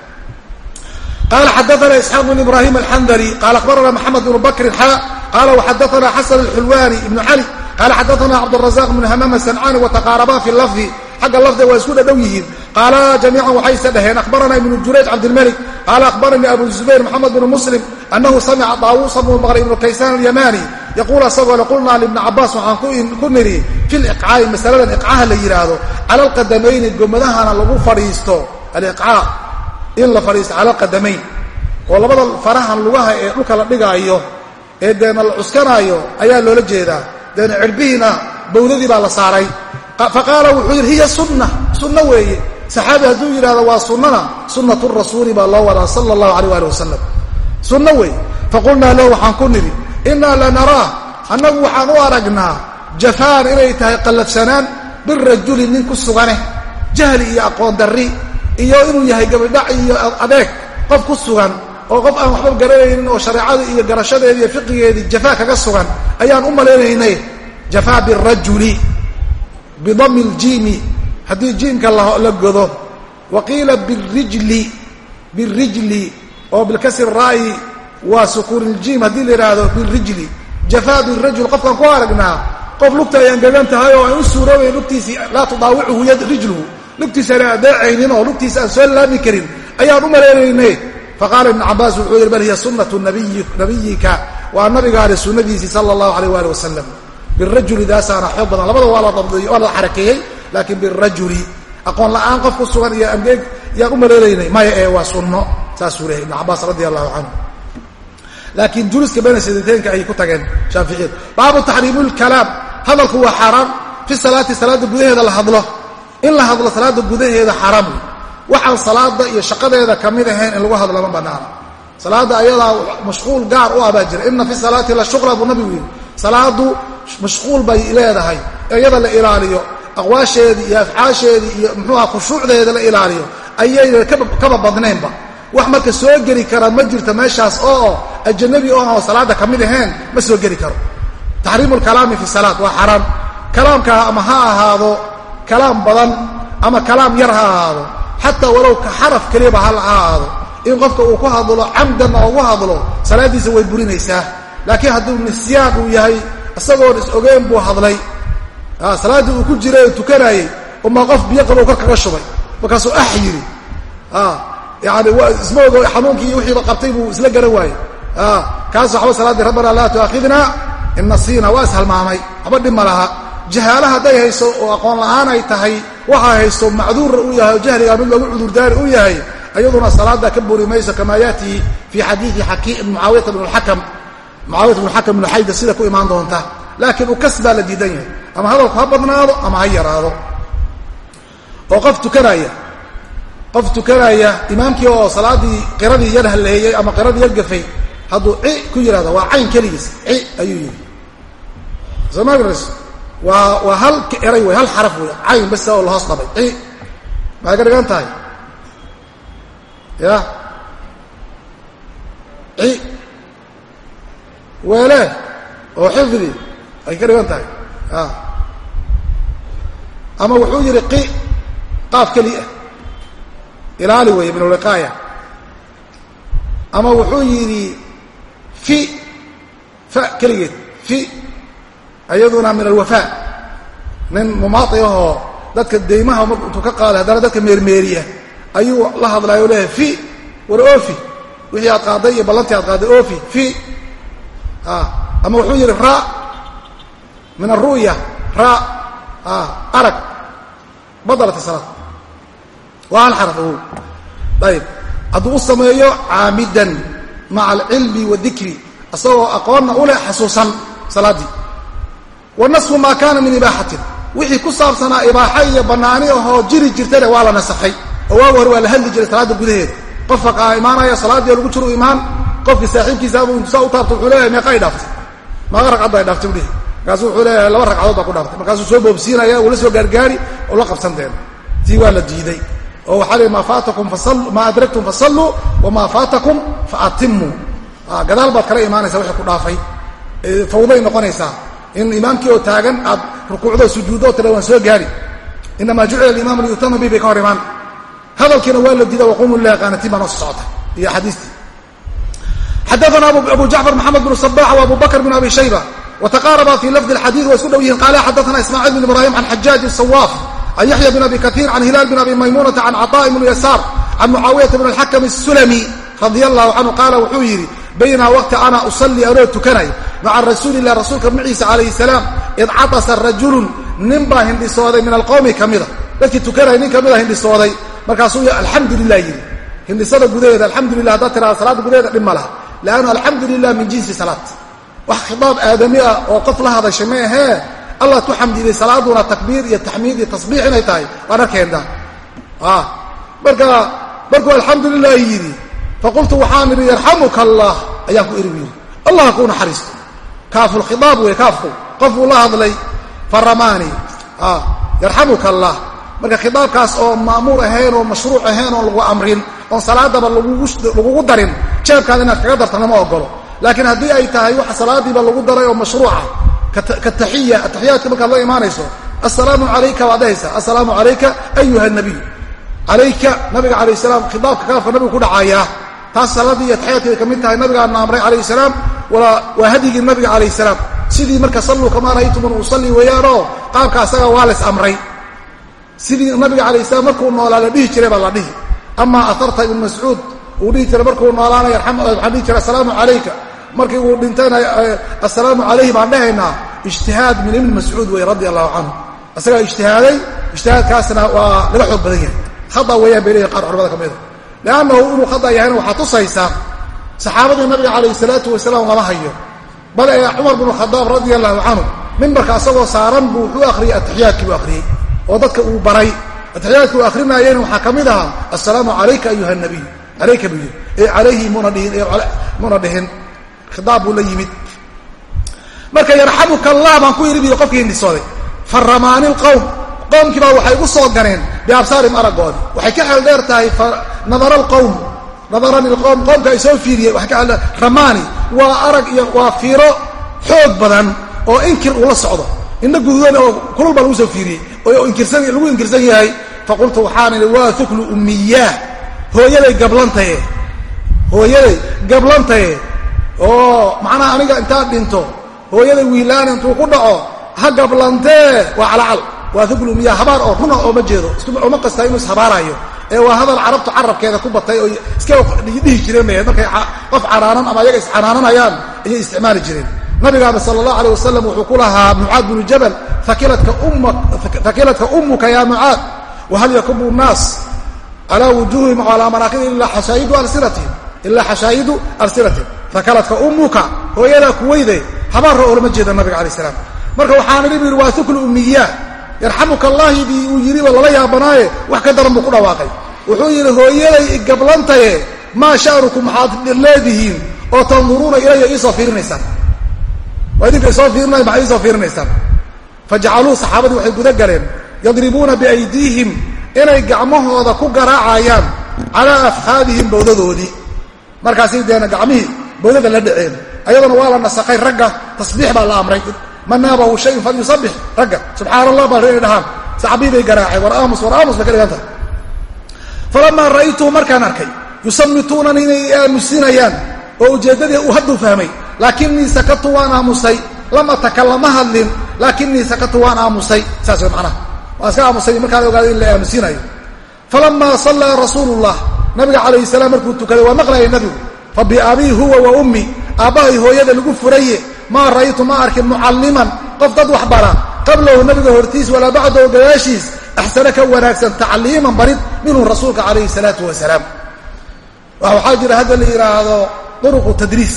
qala xadaana isxaaq bn ibrahim alxandari qala akhbarana maxamed bnu bakrin xa qala waxadaana xasan alxulwani ibnu cali qala xadaana cabdrazaq bn hamama sancani wataqaaraba fi lafdi xagga lafdiga waa isku dhadhow yihiin qaala jamiican waxayse dhaheen akhbarana ibnu jurayj cabdilmalik qaala akhbaranii abu zubayr maxamed bnu muslim anahu samica daawuusa bnu baqri ibnu kaysaan alyamani yaquul asagoo qulnaa libni cabaas waxaan ku nidhi fi liqcaa'i masaladan iqcaha la yidhaahdo cala alqadamayni gomadahana lagu fadhiisto aliqcaa in la fadhiisto cala alqadamayn oo labada farahan lugaha ee dhulka la dhigaayo ee deena la cuskanaayo ayaa loola jeedaa deena cirbihiina bawdadii baa la saaray fa qaala wuxuu yidhi hiya sunna sunno weeye saxaabi hadduu yidhahdo waa sunnana sunnatu rasuuli baa loo wadaa sala allahu alayh ali wasalam sunno wey. Faqulnaa lahu waxaan ku nidhi innaa lanaraah annagu waxaan u aragnaa jafaan inay tahay qallafsanaan birajuli nin ku sugane jahli iyo aqoon darri iyo inuu yahay gabadhac iyo adeeg qof ku sugan oo qof aan waxba garanaynin oo shareecadii iyo garashadeedii iyo fiqigeedii jafaa kaga sugan ayaan u malaynaynay jafaa birajuli bidami ljiimi haddii jiimka la godo wa qiila birijli birijli oo bilkasri raa'i waa sukuun iljiim haddii la yidhaahdo birijli jafaa birajul qofkaan ku aragnaa qof lugta ay angegan tahay oo aan u suuroobayn lugtiisii laa tudaawicuhu rijluhu. Lugtiisa aan adeecaynin oo lugtiisa aan soo laami karin. Ayaan u malaynaynay faqaala ibnu cabaas wuxuu yidhi bal hiya sunnatu nabiyika waa nabigaale sunnadiisii sala allahu alayh waali wasalam birajuli daasaana xoog badan. Labada waa la xarakeeyey laakiin birajuli aqoon la'aan qof ku sugan iyo angeeg yaan u maleelaynay maya ee waa sunno saasuu lehay ibnu cabaas radi allahu canhu. Laakiin juluska bayna sidateynka ayay ku tageen shaaficiyadu baabu taxriimu lkalaam hadalku waa xaaraan fi salaati salaada gudaheeda la hadlo. In la hadlo salaada gudaheeda xaaraam waxaan salaada iyo shaqadeeda ka mid ahayn in lagu hadlo ma banaana salaada ayadaa mashquul gaar u ah baa jira. Ina fi salaati la shuqla buu nabigu aqwaasheedii iyo afcaasheedii iyo muxuuha khushuucdeeda la ilaaliyo ayayna kaba badnaynba wax marka soo geli kara ma jirto meeshaas oo ajanabi aan salaada ka mid ahayn ma soo geli karo. Taxriimu lkalaami fi salaad waa xaraam kalaamkaa ama ha ahaado kalaam badan ama kalaam yar ha ahaado xataa walow ka xaraf keliyaba ha ahaado. In qofka uu ku hadlo camdan oo ugu hadlo salaaddiisa way burinaysaa. Laakiin hadduu nisyaan uu yahay isagoon is ogeyn buu hadlay salaaddii uu ku jiray oo tukanaayey uma qof biyo qabow kor kaga shubay. Markaasuu ax yidhi yani isma ogo xanuunkii iyo wixiiba qabtay buu isla garan waayey. Kaas waxba salaaddii rabbana laa tu'aakhidna in nasiina waa ishalmaamay waxba dhib ma laha. Jahaala hadday hayso oo aqoon la'aan ay tahay waxaa haysto macduura uu yahay oo jahligaa mid loogu cudurdaari u yahay ayaduna salaada ka buri mayso kamaa yaati fii xadiidi mucaawiyata bn akam bn xayda sida ku imaan doonta laakiin ukas baa la diidan yahay. Ama hadalku ha badnaado ama ha yaraado. Oo qof tukanaya qof tukanaya imaamkii oo salaaddii qiradii yar halleeyey ama qiradii yar gafay hadduu ci ku yidhahdo waa cayn keligiis. Ci ayuu yidhi. Somaagras waa waa hal eray wey hal xaraf wey cayn basa oo lahoos dhabay ci. Maxay ka dhigan tahay? Ya. Ci. Weele. Oo xifdi ay ka dhigan tahay. A ama wuxuu yidhi qi qaaf keli ah. Ilaali weeye min alwiqaaya ama wuxuu yidhi fi fa keligeed fi ayaduna min alwafaa nin mumaai ahoo dadka deymaha intuu ka qaaday haddana dadka meermeeriya ayuu la hadlaayo o leeyahay fi war ofi wixii aad qaaday iyo ballantii aad qaaday ofi fi. Ama wuxuu yidhi ra min aru'ya ra arag badalata salaad waa hal xaraf ogow ayib hadduu u sameeyo caamidan maca alcilmi wadikri isagoo aqoonna u leh xasuusan salaaddii wa nasfu maa kaana min ibaaxatin wixii ku saabsanaa ibaaxa iyo bannaani ahoo jiri jirtana waa la nasakhay oo waaga hore waa la hadli jiray salaadda gudaheeda qof faqaa imaanaya salaaddii lagu jiro imaan qofkii saaxiibkiisaabu saa u taabto wuxuu leeyahay meeqa ay markaasuu wuxuu leeyahay laba ragcadood baa ku dhaaftay markaasuu soo boobsiinaya uu la soo gaargaari oo la qabsanteen tii waa la diiday. Oo waxaa lii maa adraktum fasalluu wamaa faatakum faatimmuu gadaal baad kala imaanaysa wixii ku dhaafay. Fawday noqonaysaa. In imaamkii oo taagan aad rukuucdo sujuuddo tira waan soo gaari. Inamaa jucila alimaamu liyutama bi bay ka hor imaan hadalkiina waa la diida waqumu lilahi qaanatiin baa noo socota. Iyo axaadiistii xadaana abu jacfar maxamed bn sabax wa abu bakr bn abi wataqaaraba fi lafdi اxadiid waa isku dhow yihiin qaala xadaana ismaaciil bn ibrahim can xajaaj sawaaf can yaxya bn abi kaiir can hilaal bn abi maymunata can caطaء bn yasaar can mucaawiyata bn اlxakam الsulami radi allahu canhu qaala wuxuu yidhi baynaa waqti ana usalii anoo tukanay maca rasuuli lah rasuulka maciisa calayhi salaam id catasa rajulun nin baa hindhisooday min alqowmi ka mida dadkii tukanay nin kamida hindhisooday markaasuu alxamdu lilah yidhi hindhisada gudaheeda alxamdu lilah haddaad tirahda salaadda gudaheeda dhib ma laha lannu alxamdu lilah min jinsi salaad wax khitaab aadami ah oo qof la hadashay ma ahee? Allaad ku xamdiday salaaduna takbiir iyo taxmiid iyo tasbiix inay tahay. Waan arkeendaa marka markuu alxamdu lilahi yidhi faqultu waxaan idhi yarxamuka allah ayaan ku iri bu yidhi. Allah kuu naxariisto. Kaafulkhiaab wey kaafku. Qofbuu la hadlay faramaani. Yarxamuka allah marka khitaabkaas oo maamuur ahayn oo mashruuc ahayn oon lagu amrin oon salaadaba lagugu darin jeebkaada inaad kaga darta lama ogolo laakiin haddii ay tahay waxa salaadiiba lagu daray oo mashruuca kataxiya ataxiyaadka markaad la imaanayso assalaamu calayka waad dhahaysaa assalaamu calayka ayuha nabiy. Calayka nabiga calayh salaam khitaabka kaafka nabigu ku dhacayaa taas salaadii iyo ataxiyaadka bay ka mid tahay nabigaana amray calayh salaam waa hadyigii nabiga calayh salaam. Sidii marka salluu kamaa ra'aytumun usalli weeyaanoo qaabka asaga waa lays amray. Sidii nabiga calayh salaam markuu noolaa la dhihi jiray baa la dhihi. Amaa aharta ibnu mascuud uu dhihi jiray markuu noolaanaya markii uu dhintayna assalaamu calayhi baan dhahaynaa ijtihaad min ibni mascuud wey radi allahu canhu. Isagaa ijtihaaday ijtihaadkaasna waa laga xoog badan yahay. Khada weeyaan bay leeyihiin qaar culamada ka mida liannahu inuu khada yahayna waxaa tusaysaa saxaabadii nabiga calayhi salaatu wasalaam lama hayo. Bal ee cumar binu khadaab radia allahu canhu mimbarka asagoo saaran buu wuxuu akhriyey atixiyaadkii buu akhriyey oo dadka uu baray. Atixiyaadka uu akrinaayena waxaa ka mid ahaa assalaamu calayka ayuha nabiy. Calayka yidhi. Ee calayhi muna dhihin khitaab buu la yimid. Marka yarxamuka allah baan ku yidhi biyo qofkii hindhisooday faramaani lqowm qowmkii baa waxay ugu soo ganeen biabsaarim araggoodi. Waxay ka xeel dheer tahay nadara alqowm nadarani lqowm qowmka ay soo fiiriyeen waxay ka xeel dheer ramaani waa arag iyo waa fiiro xoog badan oo inkir uu la socdo. Indha gududan oo kulul baa lagu soo fiiriyey oo inkirsan lagu inkirsan yahay. Faqultu waxaan idhi waa uklu ummiyaah hooyaday gablantaye hooyaday gablantaye oo macnaha aniga intaad dhinto hooyada wiilaan intuu ku dhaco ha gablantee waa calcal. Waa thuglumiya habaar oo runa ah ooma jeedo. Oma qasta inuu ishabaarayo ee waa hadal carabtu carabkeeda ku batay oo iska dhihi jireen meed markay qof canaanan ama ayaga iscanaananayaan ayay isticmaali jireen. Nabigaaba sala allah aleh wasalam wuxuu ku lahaa mucaad binu jabal fakilatka ummuka ya mucaad wahal yakubu nnaas calaa wujuuhihim calaa manaaqidi ilaa xashaayidu alsinatihim fakaladka umuka hooyadaa kuweyde habaarra oolama jeeda nabiga alay slam marka waxaan idhi yidhi waa uklu ummiya yarxamuka allahi dii uu yidhiba lala yaabanaaye wax ka daran buu ku dhawaaqay. Wuxuu yidhi hooyaday igablantaye maa sha'nukum maxaad leedihiin oo tanduruuna ilaya iisoo fiirinaysaan. Waa idinka isoo fiirinaya maxay iisoo fiirinaysaan? Fajacaluu saxaabadii waxay guda galeen yadribuuna biaydiihim inay gacmahooda ku garaacayaan calaa afhaadihim bowdadoodii. Markaasay deena gacmihii bowdada la dhaceen. Ayadana waa la nasakhay ragga tasbiix baa la amray. Man naabahu shayun falyusabix ragga. Subxaana allah baa inay dhahaan. Saxabii bay garaaceen war aamus war aamus bay ka dhigan tahay. Falamaa ra'aytuhu markaan arkay yusamituunani inay aamusinayaan oo ujeeddadii uu hadduu fahmay. Laakinii sakatu waan aamusay lam atakallama hadlin laakinii sakatu waan aamusay. Saas way macnaha. Waan iska aamusay markaan ogaaday in la aamusinayo. Falamaa sallaa rasuulullah nabiga calayhi salaam markuu tukaday waa maqlayay nabigu fa biabii huwa wa ummi. Aabbahay hooyada lagu furaye. Maa ra'aytu ma arkin mucalliman. Qof dad wax bara qablahu nabiga hortiis walaa bacdahu gadaashiis axsana ka wanaagsan tacliiman barid minhu rasuulka calayhi salaatu wasalaam. Waxaa jira hadda la yidhaahdo duruqu tadriis.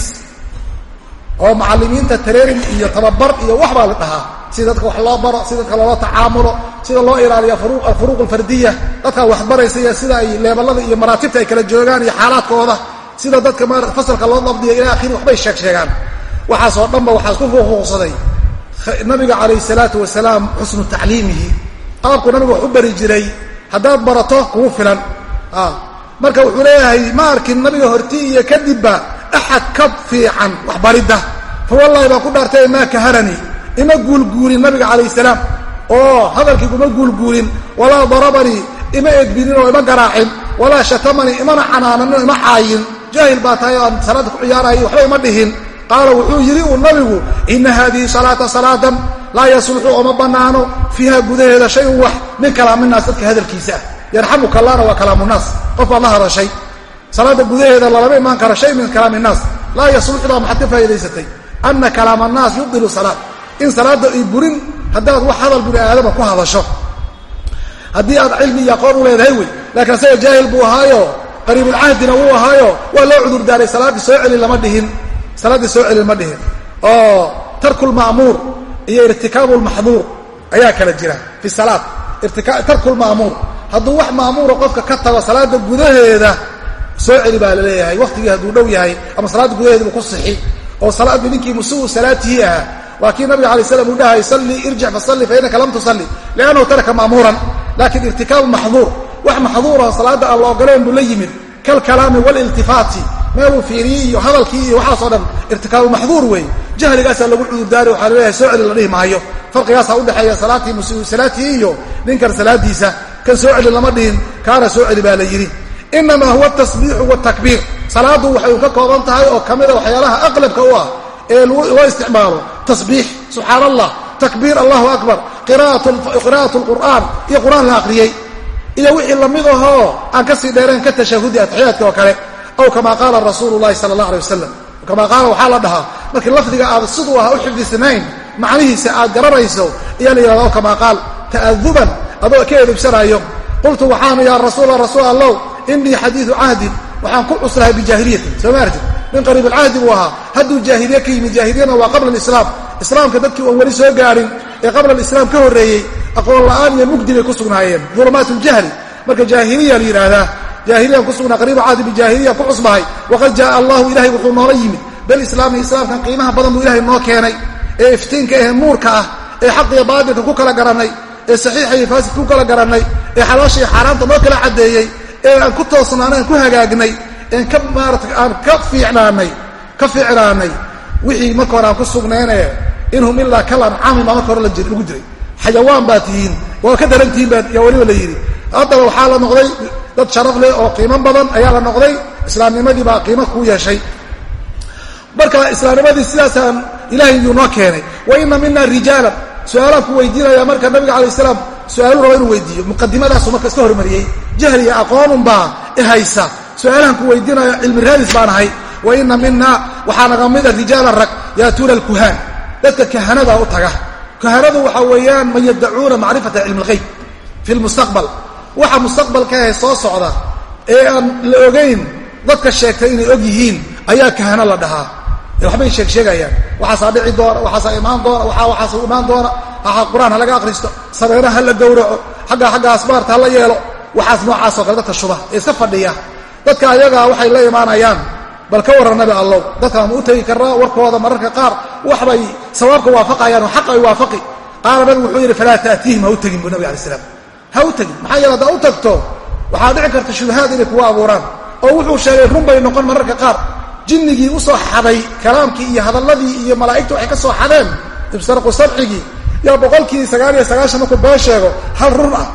Oo macallimiinta tareerin iyo tababar iyo wax baa la dhahaa. Sida dadka wax loo baro sida dadka loola tacaamulo sida loo ilaaliyo alfuruuq alfardiya dadkaa wax baraysa iyo sida ay leeballada iyo maraatibta ay kala joogaan iyo xaalaadkooda sida dadka ma fasalka loo dabdiyo ila akhiri waxbay sheeg sheegaan waxaasoo dhanba waxaa isku fuuqfuuqsaday nabiga calayh salaatu wasalaam xusnu tacliimihi. Qaabku nabiga wax u bari jiray haddaad barato kugu filan. Marka wuxuu leeyahay ma arkin nabiga horti iyo kadibba axad ka fiican waxbaridda. Fa wallahi baan ku dhaartay maa kaharani ima guulguulin nabiga calayh salaam. Oo hadalkii kuma guulguulin walaa darabanii ima edbinin oo ima garaacin walaa shatamanii imana canaananin ima caayin jaahil baa tahay oo aan salaadda ku ciyaarayo waxba ima dhihin. Qaala wuxuu yidhi uu nabigu ina haadihi salaata salaatan laa yasluxu ooma bannaano fiiha gudaheeda shayun wax min kalaaminaas dadka hadalkiisa ah. Yarxamuka allahna waa kalaamunaas qof baad la hadashay salaadda gudaheeda lalama imaan karo shay min kalaam innaas laa yasluxudaa maxaad ka faa'idaysatay. Ana kalaam annaas yubdilu salaad. In salaadda ay burin haddaad wax hadal bini aadama ku hadasho. Haddii aad cilmi iyo aqoon u leedahay wey laakiin asaga jaahil buu ahaayo qariibulcahdina wuu ahaayo waa loo cudur daaray salaaddii soo celin lama dhihin salaaddii soo celin ma dhihin. Oo tarku iyo irtikaabu lmaxduur ayaa kala jira fi salaad. Tarku hadduu wax maamuura qofka ka tago salaada gudaheeda soo celi baa la leeyahay waqtigii hadduu dhow yahay ama salaada gudaheeda buu ku sixi oo salaadii ninkii musuu salaatihi ahaa waa nabiga alay slam uu dhahay salli irjic fasalli fa lam tusalli. Liannahu taraka ma'muuran laakiin irtikaabu maxduur wax maxduurah salaada aan la ogoleen buu la yimid. Kalkalaami waliltifaati meeluu fiiriyey iyo hadalkii iyo waxaasoo dhan irtikaabu maxduur weeye jahligaasaa lagu cudurdaari waxaa la leeyahay soo celi la dhihi maayo. Farqigaasaa udhexeeya salaatii musiiu salaatii iyo ninkan salaadiisa. Kan soo celi lama dhihin kaana soo celi baa la yidhi. Inamaa huwa atasbiixu watakbiir salaadu waxay ka kooban tahay oo ka mida waxyaalaha aqlabka u ah ee loo isticmaalo. Tasbiix subxaan allah takbiir allahu akbar. Qiraa'at lqur'aan iyo qur'aan la aqriyey iyo wixii la mid ahoo aan ka sii dheereen ka tashahudi atixiyaadka oo kale aw kamaa qaala rasuulu llahi sala allah alay wasalam kamaa qaala waxaa la dhahaa markii lafdiga aad siduu ah u xifdisnayn macnihiisa aad garanayso ayaa la yidhahda kamaa qaal ta'aduban adoo ka edibsanaayo qultu waxaanu yaa rasuula rasuul allow inii xadiidu cahdin waxaan ku cuslahay bijaahiliyati. Soo ma artid min qariib alcahdi buu ahaa hadduu jaahiliye ka yimid jaahiliyana waa qabla alislaam. Islaamka dadkii oon weli soo gaarin ee qabla alislaam ka horreeyey aqoon la'aan iyo mugdi bay ku sugnaayeen. Dulumaat ljahli marka jaahiliya la yidhaahdaa jaahiliyan ku sugnaa qariiba cahdi bijaahiliya ku cusbahay. Waqad jaaa allahu ilahay wuxuu noola yimid. Bal islaami islaamkan qiimaha badan buu ilahay noo keenay. Ee iftiinka ee nuurka ah ee xaq iyo baatilka ku kala garannay ee saxiixa iyo faasidka ku kala garannay ee xalaasha iyo xaaraanta noo kala caddeeyey ee aan ku toosnaanay aan ku hagaagnay een ka maarata aan ka fiicnaanay ka fiicnaanay. Wixii marka hore aan ku sugnaynee inhum ilaa kal ancaami marka hore lagu diray xayawaan baa tihiin waa ka darantihiin baa yaa weliba la yidhi. Haddaba waxaa la noqday dad sharaf leh oo qiimo badan ayaa la noqday islaamnimadii baa qiimo kuu yeeshay. Marka islaamnimadii sidaasaan ilahay yuu noo keenay. Wa ina mina rijaalan su'aalaan ku weydiinaya marka nabiga alay salaam su'aalu raba inuu weydiiyo muqadimadaasu marka iska hormariyey. Jahliga aqoonunbaa ihaysa su'aalahan ku weydiinayo cilmi raadis baan ahay. Wa ina mina waxaa naga mida rijaalan rag kahanadu waxaa weeyaan man yaddacuuna macrifata cilmi alghayb fi lmustaqbal waxa mustaqbalka ahe soo socda ee aan la ogayn dadka sheegtay inay og yihiin ayaa kahano la dhahaa. Waxbay sheegsheegayaan waxaasaa dhici doona waxaasaa imaan doona waxaa waxaasa imaan doona. Waxaa qur'aan ha laga akhristo. Sareena ha la gowraco. Xaggaa xagga asbaarta ha la yeelo. Waxaas noocaasoo kale dadka shuba ee iska fadhiya. Dadka ayagaa waxay la imaanayaan bal ka warran nabi allow. Dadkaan u tegi karnaa warkooda mararka qaar. Waxbay sawaabka waafaqayaan oo xaq ay waafaqi. Qaala nabigu wuxuu yidhi falaa ta'tiihim ha u tegin buu nabig alay slam ha u tegin maxaa yeele haddaa u tagto? Waxaa dhici karta shubahaad inay kugu abuuraan. Oo wuxuu sheegay run bay noqon mararka qaar. Jinnigii u soo xaday kalaamkii iyo hadalladii iyo malaa'igtu waxay ka soo xadeen. Ibsarqu sabcigii yaa boqolkii sagaal iyo sagaashan markuu been sheego hal run ah.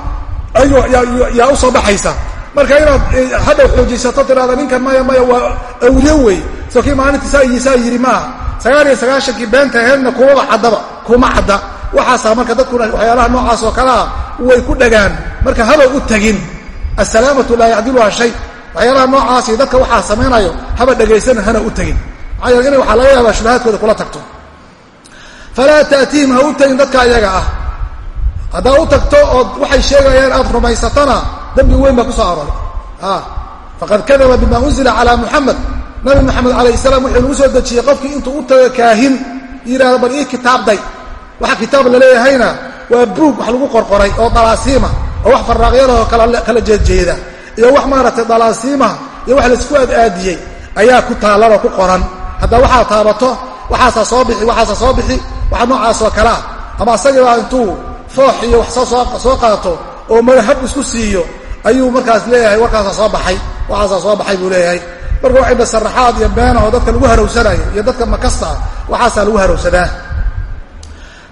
Yaa u soo baxaysa marka inaad hadhow xoojaysato tiraada ninkan maya maya waa awliye wey soo kii maalintii saa iyo saa yidhi maaha sagaal iyo sagaashankii beenta aheedna kumaba caddaba kuma cadda. Waxaasaa marka dadkuna waxyaalaha noocaas oo kale ah way ku dhagaan. Marka habow u tegin assalaamatu laa yacdiluha shay. Waxyaalaha noocaasi dadka waxaa samaynayo haba dhegaysanin hana u tegin maxaa yeele ina waxaa laga yaabaa shubahaadkooda kula tagto. Falaa ta'tiihim ha u tegin dadka ayaga ah. Haddaa u tagto ood waxay sheegayaan aad rumaysatana dembi weyn baa ku soo arooray. Faqad kadaba bima unzila calaa muxamed nabi moxamed calayh salaam wuxuu nagu soo dejiyey qofkii intuu u tago kaahin. Yidhahdo bal ii kitaabday. Waxa kitaab laleeyahayna waa buug wax lagu qorqoray oo dalaasiima oo wax faraaqyadahoo kala jeedjeeda iyo wax maaragtay dalaasiima iyo wax laysku aadaadiyey ayaa ku taallanoo ku qoran. Haddaa waxaa taabato waxaasaa soo bixi waxaasaa soo bixi waxa noocaasoo kale ah. Ama asagibaa intuu foox iyo wax soo qaato oo madahab isku siiyo ayuu markaas leeyahay warkaasaa soo baxay waxaasaa soo baxay buu leeyahay. Marka waxay basaraxaad iyo beenaho dadka lagu harowsanayo iyo dadka makasta ah waxaasaa lagu harowsadaa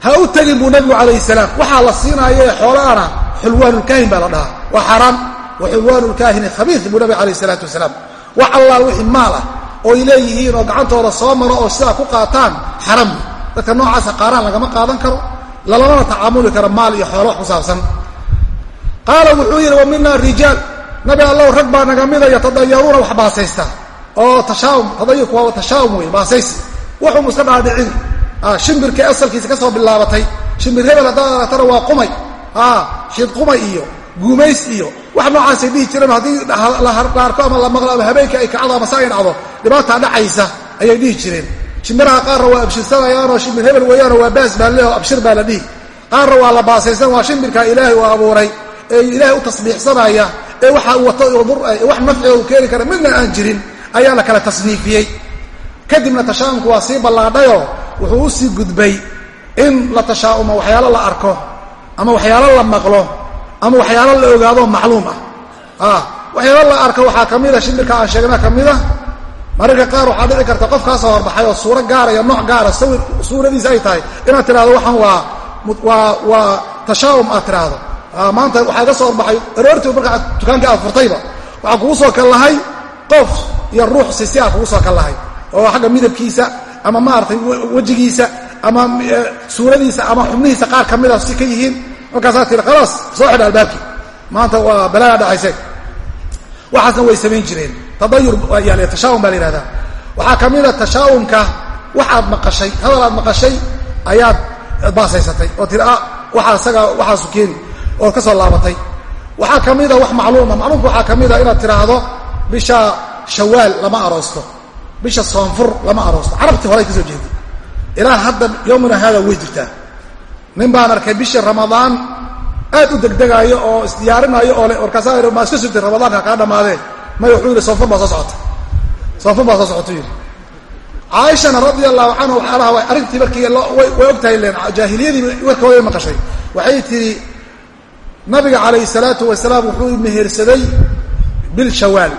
ha u tegin buu nabigu calayh salaam waxaa la siinaayo ee xoolaana xulwaanulkaahin baa la dhahaa. Waa xaaraan wa xulwaanulkaahini khabiis buu nabig calayh isalaatu wasalaam. Wax allaal wixii maal ah oo ay leeyihiin oo gacantooda soo maro oo sidaa ku qaataan xaram dadka noocaasa qaaraan lagama qaadan karo lalamana tacaamuli karo maal iyo xoolo ku saabsan qaala wuxuu yidhi wa mina rijaal. Nabi allow rag baa naga mida yatadayaruuna wax baasaysta. Oo tashaawum tadayurku waa tashaawum wey baasaysi. Wuxumu iska dhaadhicin. Shimbirka asalkiisa ka soo bilaabatay. Shimbir hebel haddaad aragtana waa qumay. Shid qumay iyo guumays iyo wax noocaasay dhihi jireen haddii la hardhaarko ama la maqlo ama habeenka ay kacdo ama saa ay dhacdo dhibaataa dhacaysa ayay dhihi jireen. Shimbiraha qaarna waa abshirsanayaanoo shimbir hebel weeyaanoo waa baas baa leeho abshir baa la dhihi. Qaarna waa la baasaysan waa shimbirkaa ilaahay uu abuuray ee ilaahay u tasbiixsanaya ee waxa uu wato wax nafciga uu keeni kara midna aan jirin ayaa la kala tasniifiyey. Kadibna tashaa'umku waa sii ballaadhayoo wuxuu u sii gudbay in la tashaa'umo waxyaalo la arko ama waxyaalo la maqlo ama waxyaalo la ogaado macluum ah. Waxyaalo la arko waxaa ka mida shimbirka aan sheegna ka mida mararka qaar waxaa dhici karta qof kaa soo horbaxay oo suuro gaara iyo nooc gaara sawir suuradiisa ay tahay inaad tidhahdo waxaan waa waa waa tashaa'um aad tidhaahdo maanta waxaa iga soo horbaxay aroortii markaa dukaanka aad furtayba. Waxaa kugu soo kal lahay qof iyo ruux sisi aa kugu soo kal lahay oo xagga midabkiisa ama maaragtay wejigiisa ama suuradiisa ama xubnihiisa qaar ka mida si ka yihiin. Markaasaa tiri khalaas soo xidha albaabkii maanta waa balaaga dhacayse waxaasna way samayn jireen. Tadayur yaal tashaa'um baa la yihahdaa waxaa ka mida tashaa'umka wax aad maqashay hadal aad maqashay ayaad baasaysatay. Oo tiri ah waxaa isaga waxaasu keeni ood ka soo laabatay. Waxaa ka mida wax macluuma. Macluumka waxaa ka mida inaad tidhaahdo bisha shawaal lama aroosto. Bisha soonfur lama aroosto. Carabtii horay ka soo jeeday ilaa hadda yowmina haada way jirtaa. Nin baan arkay bishii ramadaan aad u degdegaayo oo isdiyaarinaayo oo le warkaasaa maa iska sugtay ramadaanka kaa dhammaadee may wuxuu yidhi soonfur baa soo socota. Soonfur baa soo socota yidhi. Caaishana radia allahu waxaalaha arrintii markii way og tahay leen jaahiliyadii warkooday maqashay waxay tidhi nabiga calayhi salaatu wasalaam wuxuu mehersaday bil shawaal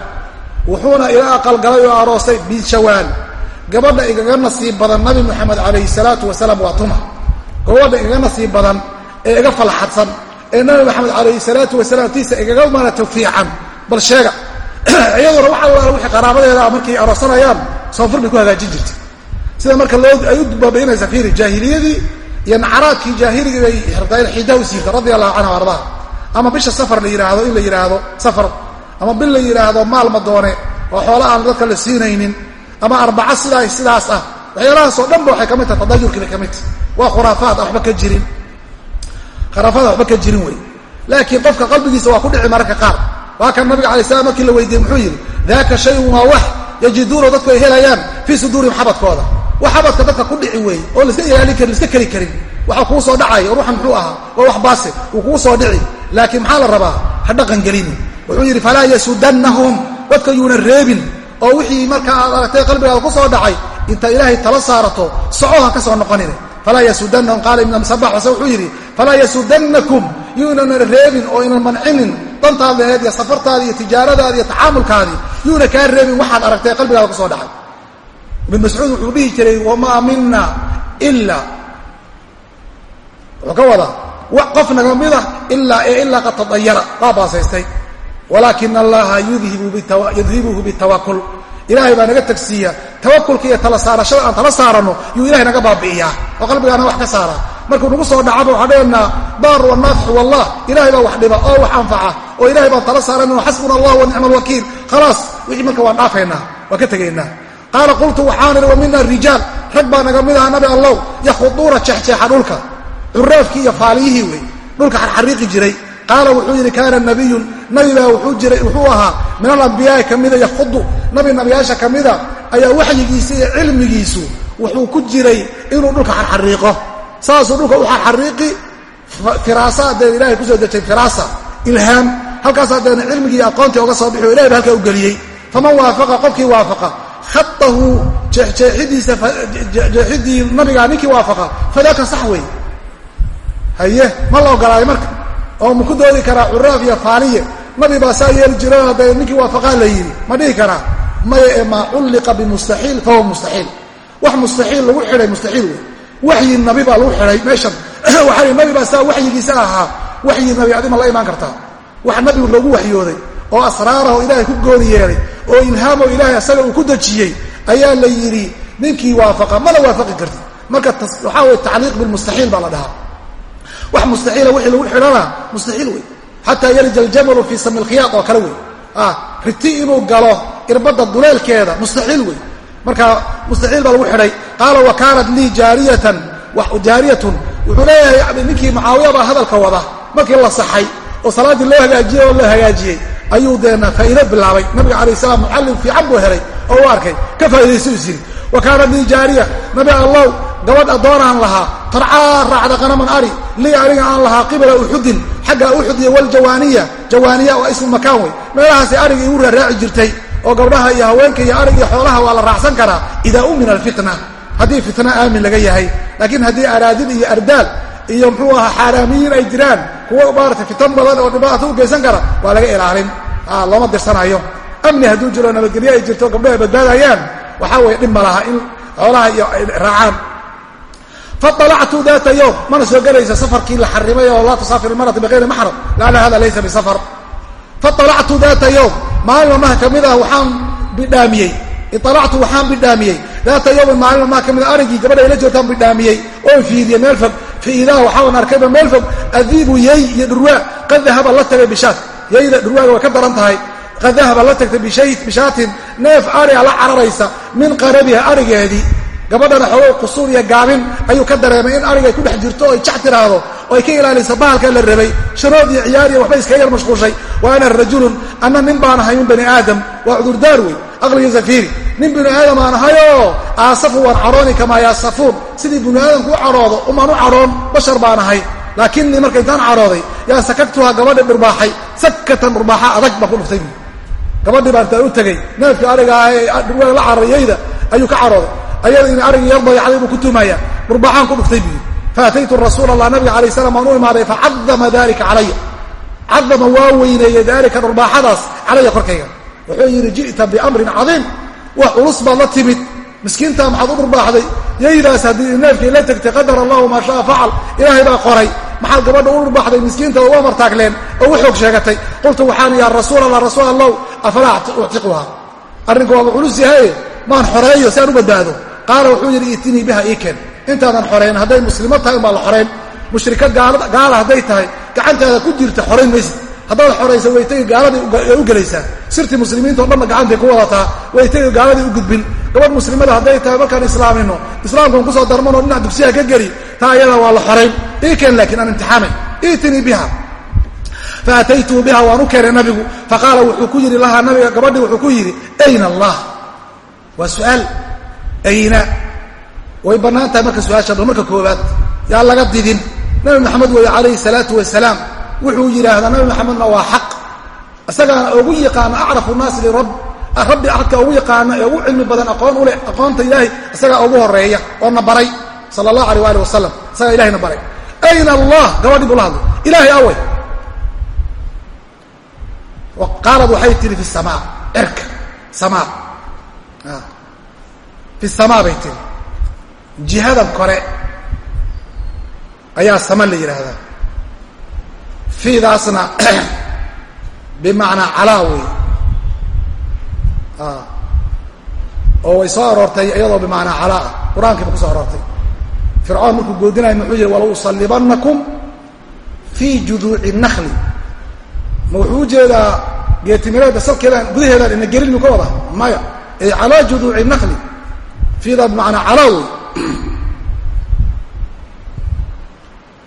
wuxuuna ila aqalgalay oo aroostay bil shawaal gabadha igaga nasiib badan nabi moxamed calayhi salaatu wasalaam waa tuma. Gabadha igaga nasiib badan ee iga falxadsan ee nabi maxamed calayhi salaatu wasalaam tiisa igaga marato fiican bal sheega <clears throat> iyaduna waxa walaala wixii qaraabadeeda markay aroosanayaan soonfur bay ku hagaajin jirtay. Sida marka loo ay u baabainaysa fiiri jaahiliyadii iyo nacaraadkii jaahiligi bay xiidaha u siirta radia allahu canha ardaha ama bisha safar la yidhaahdo in la yidhaahdo safar. Ama bil la yidhaahdo maalma doone oo xoola aan dadka la siinaynin. Ama arbaca sidaa sidaas ah. Waxyaalahaasoo dhan ba waxay ka mid tahay tadayurkii bay ka mid tahay. Waa khuraafaad waxba ka jirin. Khuraafaad waxba ka jirin wey. Laakiin qofka qalbigiisa waa ku dhici mararka qaar. Waa kan nabiga alay slam markii la weydiiyey muxuu yidhi daaka shayun waa wax yajiduuna dadku ay helayaan fii suduurihim xabadkooda. Wax xabadka dadka ku dhici weeye oo laiska ilaalin karin laiska keri karin waxaa kuu soo dhacaya ruuxan muxuu ahaa waa wax baase wuu kuu soo dhici. Laakiin maxaa la rabaa? Ha dhaqan gelini wuxuu yidhi falaa yasudannahum. Dadka yuuna reebin oo wixii marka aad aragtay qalbigaada ku soo dhacay inta ilaahay tala saarato soco ha ka soo noqonine. Falaa yasudannahum qaala ibn musabax wase wuxuu yidhi falaa yasudannakum. Yuunana reebin oo inan mancinin dantaad laheed iyo safartaadi iyo tijaaradaadi iyo tacaamulkaadii yuuna kaa reebin waxaad aragtay qalbigaada ku soo dhacay. Ibn mascuud wuxuu dhihi jiray wamaa mina ila wuxuu ka wadaa qof naga mida ilaa ee ilaa qad tadayara waa baasaystay. Walaakina allaha yudhibuhu bitawakul ilaahay baa naga tagsiiya tawakulka iyo tala saarashada aan tala saarano yuu ilahay naga baabi'iyaa oo qalbigaana wax ka saara. Markuu nagu soo dhacaba waxaa dheenaa daar wanaafxu wallah. Ilahay baa wax dhiba oo wax anfaca oo ilahay baan tala saaranno xasbuna allah wa nicma alwakiil khalaas wixii marka waan waxaan curaafkii iyo faaliyihii wey. Dhulka xarxariiqi jiray. Qaala wuxuu yidhi kaana nabiyun. Nabi baa wuxuu ahaa min alambiyaai ka mida yakhudu nabi nabiyaasha ka mida ayaa waxyigiisa iyo cilmigiisu wuxuu ku jiray inuu dhulka xarxariiqo. Saasuu dhulka u xarxariiqi firaasa haddeen ilahay ku soo dejay firaasa ilhaam halkaas haddeena cilmigii aqoontii oga soo bixi ilahay ba halkaa u geliyey. Faman waafaqa qofkii waafaqa khatahu jeexjeexidiisa jeexidii nabigaa ninkii waafaqa fadaaka sax wey haye ma la ogolaayo marka? Oo ma ku doodi karaa curaaf iyo faaliye? Nabi baa saa yeeli jiro hadday ninkii waafaqaa la yidhi. Ma dhihi karaa maya ee maa culliqa bimustaxiil fahuwa mustaxiil. Wax mustaxiil lagu xidhay mustaxiil wey waxyi nabi baa lagu xidhay meeshan. <clears throat> Waxaa nabi baa saa waxyigiisa ahaa. Waxyi nabi adima la imaan kartaa. Wax nabigu loogu waxyooday oo asraaraho ilaahay ku gooni yeelay oo ilhaamo ilaahay asaga uu ku dejiyey ayaa la yidhi ninkii waafaqa mana waafaqi kartid. Marka waxaa weye tacliiq bilmustaxiil baa la dhahaa wax mustaxiila wixii lagu xidhana mustaxiil wey xataa yarija aljamalu fii sami lkhiyaad oo kale wey riti inuu galo irbadda duleelkeeda mustaxiil wey marka mustaxiil baa lagu xidhay. Qaala wa kaanat lii jaariyatan jaariyatun. Wuxuu leeyahay ninkii mucaawiya baa hadalka wada. Markii la saxay oo salaaddii loo hagaajiyey oo loo hagaajiyey ayuu deena faa'iido bilaabay. Nabiga calayh salaam mucallim fiican buu helay oo u arkay. Ka faa'idayso is yiri wa kaanat lii jaariya. Nabi allow gabadh addoonaan lahaa tarcaa raacda qanaman ari lii aniga aan lahaa qibla uxudin xagga uxud iyo waljawaaniya jawaaniya waa ismu makaan wey meelahaasay ariga igu raaraaci jirtay oo gabdhaha iyo haweenka iyo ariga iyo xoolaha waa la raacsan karaa idaa umina alfitna. Haddii fitna aamin laga yahay laakiin haddii araadid iyo ardaal iyo muxuu ahaa xaaraamiyiin ay jiraan kuwo maarata fitan badan oo dhibaato u geysan kara waa laga ilaalin. Looma dirsanayo. Amni hadduu jiro nabadgelyo ay jirto gabdho ay badbaadayaan waxaa weeye dhib ma laha in xoolaha iyo raacaan faalactu daata yowm mana soo gelaysa safarkii la xarimay oo laa tusaafir imarati biayri maxram lianna hada laysa bisafar faalactu daata yowm maalin mamaha ka mid ah waxaan bidhaamiyey ialactu waxaan bidhaamiyey daata yowmin maalin mamaha ka mid ah arinkii gabadha ayla joogtaan bidhaamiyey oon fiidiyey meel fog faiidaha waxaan arkayba meel fog adiibu yey iyo dhurwaa qad dahaba la tagay bishaad yeyda dhurwaaga way ka daran tahay qad dahaba la tagtay bishaatin neef aria la cararaysa min qarabiha arigeedii gabadhana xoogay qusuur iyo gaabin ayuu ka dareemay in ariga ay ku dhex jirto oy jac tiraahdo oo ay ka ilaalisa bahalka la rabay shanood iyo ciyaariya waxbay iskaga yar mashquushay. Wa ana rajulun anna nin baan ahay min bani aadam. Waa cudurdaar wey aqligiisa fiiri nin bini aadam aan ahayoo aasafu waan carooni kamaa yaasafuun sidii bini aadamku u cadhoodo umaan u cadhoon bashar baan ahay. Laakinnii marka intaan cadhooday yaa sakagtuha gabadhi dhirbaaxay sakatan dhirbaaxa adag baan ku dhuftay gabadhii baan intaan u tegey neefkii ariga ah ee la carariyeyda ayuu ka cadhooday ayada in arigii yar dayacday buu ku tumaya dhurbaaxaan ku dhuftay buyi faataytu rasuul allah nabiga alay slam waan u imaaday facadama dalika calaya cadama waa weyneeyey daalika dhurbaaxadaas calaya korkayga. Wuxuu yidhi ji'ta biamrin cadiim. Wax culus baad la timid. Miskiintaa maxaad u dhurbaaxday yaydaas haddii neefkii la tegtay qadar allahu maa shaa facal ilaahay baa qoray. Maxaad gabadha u dhurbaxday miskiinta uga martaagleen oo u xoog sheegatay. Qultu waxaan yaa rasuul allah rasuul allow afalaa uctiquha arrinku waaba culus yahaye maan xoreeyo si aan u badbaado qaala wuxuu yidhi itinii biha iken intaadan xorayn hadday muslimo tahay umbaa la xorayn mushrika gaala hadday tahay gacantaada ku jirta xorayn maysid. Haddaad xoraysa waytagi gaaladii u gelaysaa sirtii muslimiinta o dhanna gacantay ku wadataa. Waytagi gaaladii u gudbin. Gabadh muslimada hadday tahay markaan islaamino. Islaamkan ku soo darmanoo dhinac dugsiyaha ka geli. Taa ayada waa la xorayn iken laakiin aan imtixaamay itinii biha faataytuu biha waan u keenay nabigu. Faqaala wuxuu ku yidhi lahaa nabiga gabadhii wuxuu ku yidhi ayna allah. Waa su'aal ayna? Way bannaan tahay marka su'aasha bal marka koowaad yaa laga didin. Nabi maxamed weeye calayhi salaatu wasalaam wuxuu yidhaahdaa nabi maxamedna waa xaq. Isagaana ugu yaqaana acrafu naasi lirab rabbi axadka ugu yaqaana ee ugu cilmi badan aqoon u leh aqoonta ilaahay isagaa ugu horreeya oo na baray sala allahu aleyh waali wasalam isagaa ilahayna baray. Ayna allah gabadhii buu la hadlay ilaahay awey qaalad waxay tihi fi samaa cirka samaa fi samaa bay tihi jihadan kore ayaa sama la yidhaahdaa fiidaasna <clears throat> bimacnaa calaa wey oo way soo aroortay iyadoo bimacnaa calaa. Ah qur'aankiiba ku soo aroortay. Fircoon markuu goodinaya muxuu yihi wala usallibannakum fii juduuci nakli ma wuxuu u jeedaa geetimireeda salkeedaan gudaheedaan ina gelin mu ka wada. Maya ee fiidaa bimacnaa calaa wey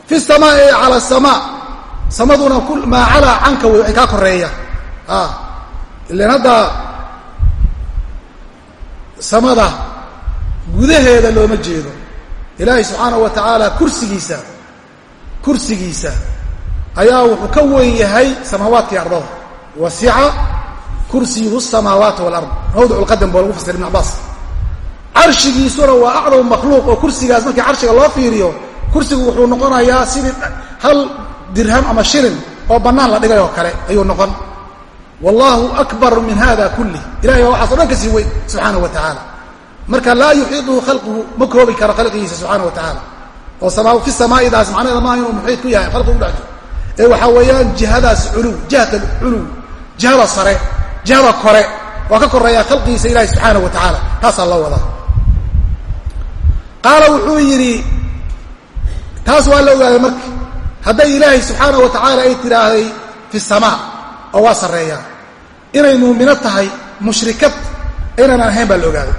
fi samaa ee cala samaa samaduna maa calaa canka wey waxay kaa koreeya ilan hadda samada gudaheeda looma jeedo ilaahay subxaanahu wa tacaala kursigiisa kursigiisa ayaa wuxuu ka weyn yahay samaawaadkii ardada wasica kursiyuhu samaawaati walard mawdicu lqadam boo lagu fasira ibn cabaas carshigiisuna waa acdam makhluuq oo kursigaas markii carshiga loo fiiriyo kursigu wuxuu noqonayaa sidii hal dirham ama shilin oo bannaan la dhigay oo kale ayuu noqon. Wallahu akbar min hada kulih ilahay baa waxaas o dhan ka sii weyn subxaanahu wa tacaala marka laa yuxiiduhu khalquhu ma koobi karo khalqigiisa subxaana wa tacaala oo fi samaa'idaas macnaheeda maaha inuu muxiid ku yahay khalqigu dhex jiro ee waxaa weeyaan jihadaas culuw jihat alculuw jihada sare jihada kore waa ka koreeyaa khalqigiisa ilahi subxaanahu wa tacaala taasaa loo wadaa qaala wuxuu yidhi taas waa la ogaaday marka hadday ilaahay subxaanahu wa tacaala ay tidhaahday fi samaa oo waa sarreeyaa inay muumino tahay mushrikad aynaan ahayn baa la ogaaday.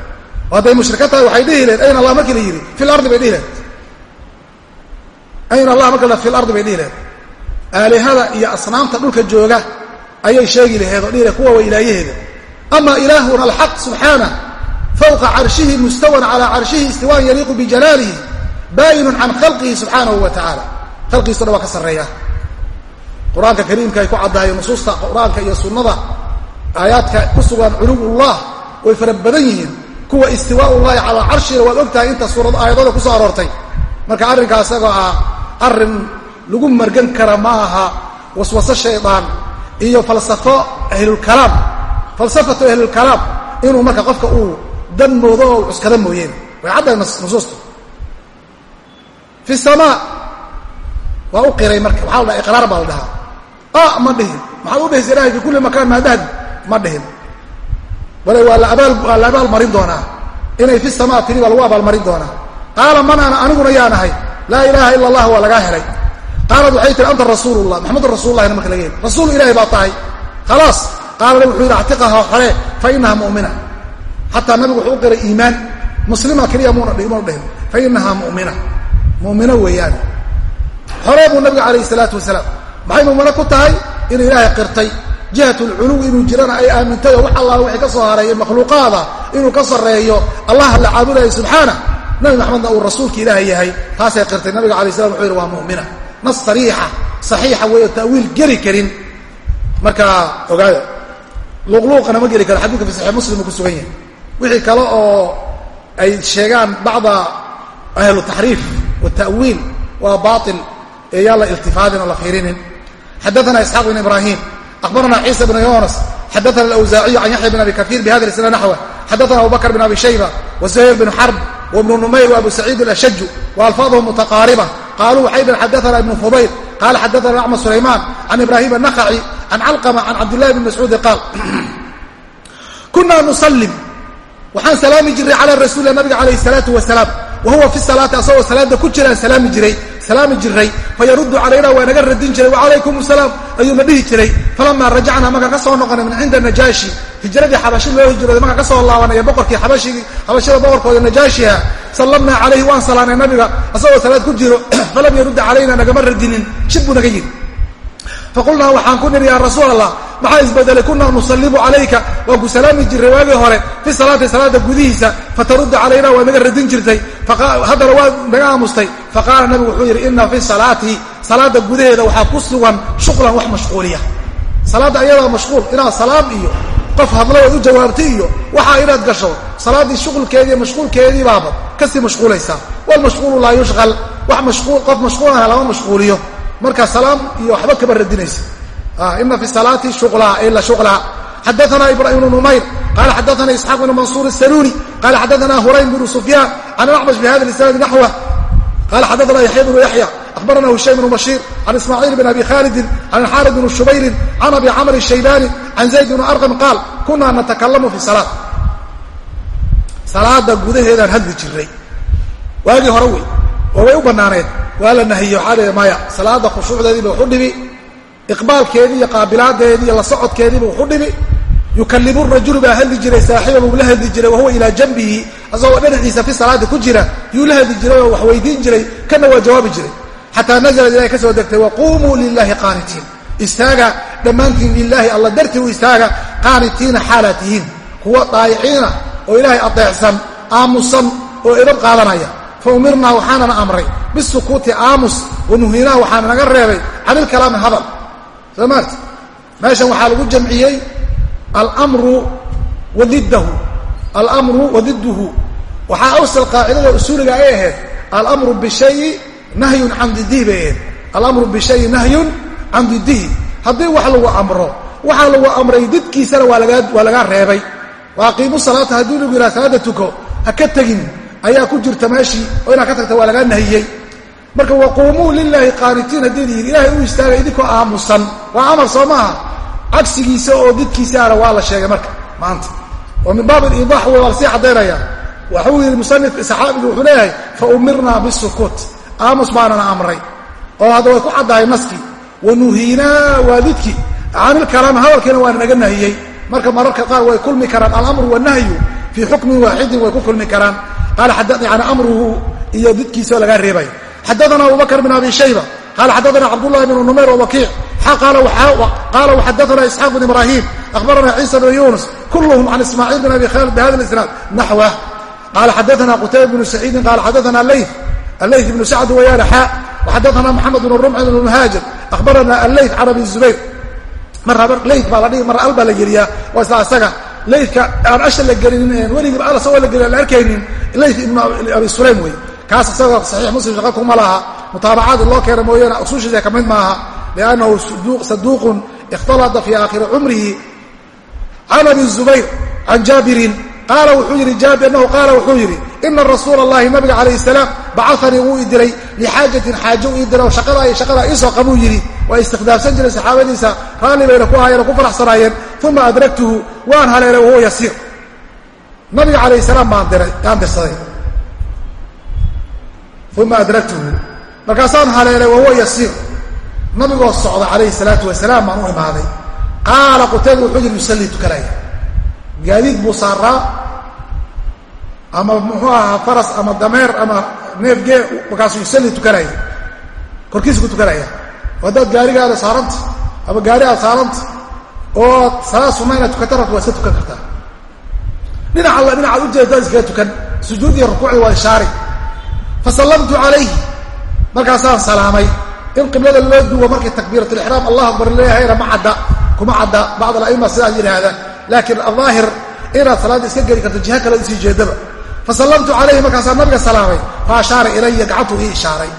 Oo hadday mushrikad tahay waxay dhihi lehed ayna allah markii la yidhi fi lardi bay dhihi lehed ayna allah marka fi lardi bay dhihi lehed aalihada iyo asnaamta dhulka jooga ayay sheegi laheed oo kuwa waa ilaayaheeda ama ilaahuna alxaq fawqa carshihi mustawan calaa carshihi istiwaan yaliiqu bijalaalihi baayinun can khalqihi subxaanahu wa tacaala khalqigiiso dhan waa ka sarreeya qur'aanka kariimka ay ku caddahayo nusuusta qur'aanka iyo sunnada aayaadka ku sugan culuwullah way fara badan yihiin kuwa istiwaaullahi calaa carshina waad ogtahay inta suurad aayadada ku soo aroortay marka arrinkaa isagoo ah arrin lagu margan kara ma aha waswaso shaydaan iyo falsafo ahlulkalaam falsafatu ahlulkalaam inuu marka qofka uu dan moodo oo cuskada mooyeen. Way caddahay nusuusta fi samaa waa u qiray marka. Waxaa la dhaha iqraar baa la dhahaa. Ma dhihin. Maxaad u dhihaysa ilahay fi kulli makaan maadahdi? Ma dhihin. Bale waa waa la abaal marin doonaa. Inay fi samaa tiri waa lagu abaalmarin doonaa. Qaala man ana aniguna yaanahay laa ilaaha ila allah waa lagaa helay. Qaalad waxay tihi anta rasuulullah. Maxamedun rasullahina marka laga heli rasuul ilahi baa tahay. Khalaas. Qaalana wuxuu yidhi actiqaha fa inaha mu'mina xataa nabigu wuxuu u qiray iimaan. Muslima keliya muna muna dhihin fa inaha mu'mina. Mu'mino weeyaan. Xore buu nabiga calayhi salaatu wasalaam maxay mu'mino ku tahay inuu ilaahay qirtay? Jihat lculuwi inuu jirana ay aamintay wax allah wixii ka soo hareeyay makhluuqaada inuu ka sarreeyo allah la caabudaya subxaana nabi maxamedna uu rasuulka ilaahay yahay taasay qirtay. Nabiga alay slam wuxuu yidhi waa mu'mina. Nas sariixa saxiixa weeyo ta'wiil geli karin. Marka ogaada luuqluuqana ma geli karo xadiidka fi saxiix ku sugan yahay wixii kale oo ay sheegaan bacda ahlu taxriif wata'wiil waa baatil ee yaan la iltifaadin oo la fiirinin. Xadaana isxaaq bn ibrahim abarana ciisa bn yunas xadaana alawsaaciyu can yaxya bn abi kaiir bihada isna naxwa xadaana abu bakr bn abi shayba wazuhayr bn xarb wbnu numayr waabu saciid alashaju waalfaadhum mutaqaariba. Qaluu waxay dhn xadaana ibnu fubayr qala xadaana acma sulaymaan can ibrahim anakhaci can calqama can cabdillahi bn mascuudi qaal <clears throat> kunaa nusalim waxaan salaami jiray cala rasuulilah nabiga calayh salaatu wasalaam. Wa huwa fi salaati asagoo salaada ku jiraan salaami jiray. Salaami jiray fayaruddu calayna waa naga radin jiray. Wacalaykum asalaam ayuuna dhihi jiray. Falamaa rajacnaa markaan ka soo noqonay min cinda najaashi. Hijradii xabashi loo hijrooday markaan ka soo laabanaya boqorkii xabashigii xabashada boqorkooda najaashiha. Sallamnaa calayhi waan salaanay nabiga asagoo salaad ku jiro. <clears throat> Falam yarudda calayna nagama radinin shib buu naga yidhi faqulnaa waxaan ku nidhi yaa rasuul allah maxaa isbedelay? Kunaa nusallimu calayka. Waan ku salaami jirray waagii hore fi salaati salaada gudihiisa fatarudda calayna waa naga radin jirtay. Haddana waa naga aamustay. Faqaala nabigu wuxuu yidhi ina fi salaati salaada gudaheeda waxaa ku sugan shuqlan wax mashquuliya. Salaadda ayadaa mashquul inaad salaam iyo qof hadladood u jawaabtay iyo waxaa inaad gasho salaaddii shuqulkeedii mashquulkeedii baaba ka sii mashquulaysaa. Walmashquulu laa yushqal wax mashquul qof mashquulana lama mashquuliyo marka salaam iyo waxba kaba radinaysa ina fi salaati shuqlaa ila shuqlaa xadaana ibrahim bnu numayr qala xadaana isxaaq bnu mansuur الsaluni qala xadaana hurayn bnu sufyaan can acmash bihada isnaadi naxwa qala xadaana yaxya bnu yaxya akhbarana hushaym bnu bashiir can ismaaciil bn abi khalidin can xaarid bn shubayrin can abi camr الshaybani can zayd bn arqam qaal kuna natakalamu fi salaat salaada gudaheedaan hadli jiray waagii hore wey oo way u banaaneen waa la nahiye waxaa leeya maya salaada khushuucdeediiba waxu dhibi iqbaalkeedii iyo qaabilaadeedii iyo la socodkeediiba waxu dhibi. Yukalimu rajulu baa hadli jiray saaxiiba buu la hadli jiray wahuwa ilaa janbihi asagoo dhinaciisa fi salaadi ku jira yuu la hadli jiray oo wax weydiin jiray kana waa jawaabi jiray. Xataa nazalad ilahay ka soo degtay waquumuu lilahi qaanitiin. Istaaga dhammaantiin lilaahi alla dartii u istaaga qaanitiina xaalaad tihiin kuwa daayiciina oo ilaahay adeecsan aamusan oo idab qaadanaya fa umirnaa waxaanana amray. Bisukuuti aamus wanuhinaa waxaana naga reebay can ilkalaami hadal. Soo maarti meeshan waxaa lagu jamciyey almru wadiddahu alamru wadidduhu waxaa awsal qaacidada usuuliga ay ahayd alamru bishayi nahyun can didihi bay ahayd. Alamru bishayi nahyun can didihi haddii wax lagu amro waxaa lagu amray didkiisana waa lagaa reebay. Wa aqiimu salaata haddii lagu yidhaha salaada tuko ha tegin ayaa ku jirta meeshii oo inaad ka tagta waa lagaa nahiyey. Marka waquumuu lilaahi qaanitiin haddii yidhi ilaahay u istaaga idinkoo aamusan. Waa amar soo maaha cagsigiisa oo didkiisaana waa la sheegay marka maanta. Oo min baab aliidax waa la sii caddaynaya waxuu yidhi musanifka saxaabigu wuxuu leeyahay fa umirnaa bisukuut aamus baanana amray. Oo hadda way ku caddahay naskii wa nuhiinaa waa didki canilkalaam hadalkiina waana naga nahiyey. Marka mararka qaar way kulmi karaan alamru wanahyu fii xukmin waaxidin way ku kulmi karaan qaala yani amruhu iyo didkiisao lagaa reebay xadaana abubakr bn abi shayba qala xadaana cabdullahi bn numayr wakiic qaala waxadaana isxaaq bn ibrahim akhbarana ciisa bn yunus kulluhum can ismaaciil bn abi khalid bihada isnaad naxwah qala xadaana qutayba bnu saciidin qala xadaana allayth ibnu sacd wayaana xaa waxadaana maxamed bn rumx bn muhaajir akhbarana allayth can abi zubayr leyt baa la dhihi marra al baa la geliyaa waa isla asaga leytka aan asha la gelinin weligiiba al asagoo la gelin aan la arkaynin leyt ibnu abi sulaym wey kaas isagoo saxiix muslim shaqa kuma laha mutaabacaad loo keena mooyaane usushiisa ka mid maaha liannahu saduuqun ikhtalada fii aakhiri cumrihi can abi zubayr can jaabirin qaala wuxuu yidhi jaabir annahu qaala wuxuu yidhi ina rasuula allahi nabiga calayh salaam bacanii wuu i diray lixaajatin xaajo ii diray oo shaqada iyo shaqada iisoo qabuu yidhi waa istikhdaamsan jiray saxaabadiisa raalli bayna ku ahaayeen oo ku faraxsanaayeen uma adragtuhu waan haleelay wahuwa yasiir nabiga calayh salaam baan diray yaan dirsaday. Uma adragtuhu markaasaan haleelay wahuwa yasiir. Nabigoo socda calayhi salaatu wasalaam baan u imaaday. Qaala qutayba wuxuu yidhi yusallii tukanaya gaadiid buu saaraa ama muxuu ahaa faras ama dameer ama neefgee markaasuu yusallii tukanaya korkiisa ku tukanaya haddaad gaarigaada saaranta ama gaari aad saaranta oo salaad sunna inaad tukata rabto waa iska tukan kartaa dhinac alla dhinacaad ujeedaad iskaga tukan sujuud iyo rukuucdi waa ishaari. Fasallamtu calayhi markaasaan salaamay. In qiblada loo duwo markii takbiiratulixraam allah akbar leeyahayna ma cadda kuma cadda bacd alaima sidaa yidhaahda. Laakiin ahaahir inaad salaadda iska geli karto jiha kale isii jeedaba. Fasallamtu calayhi markaasaa nabiga salaamay. Fa ashaara ilaya gacantuu ii ishaaray.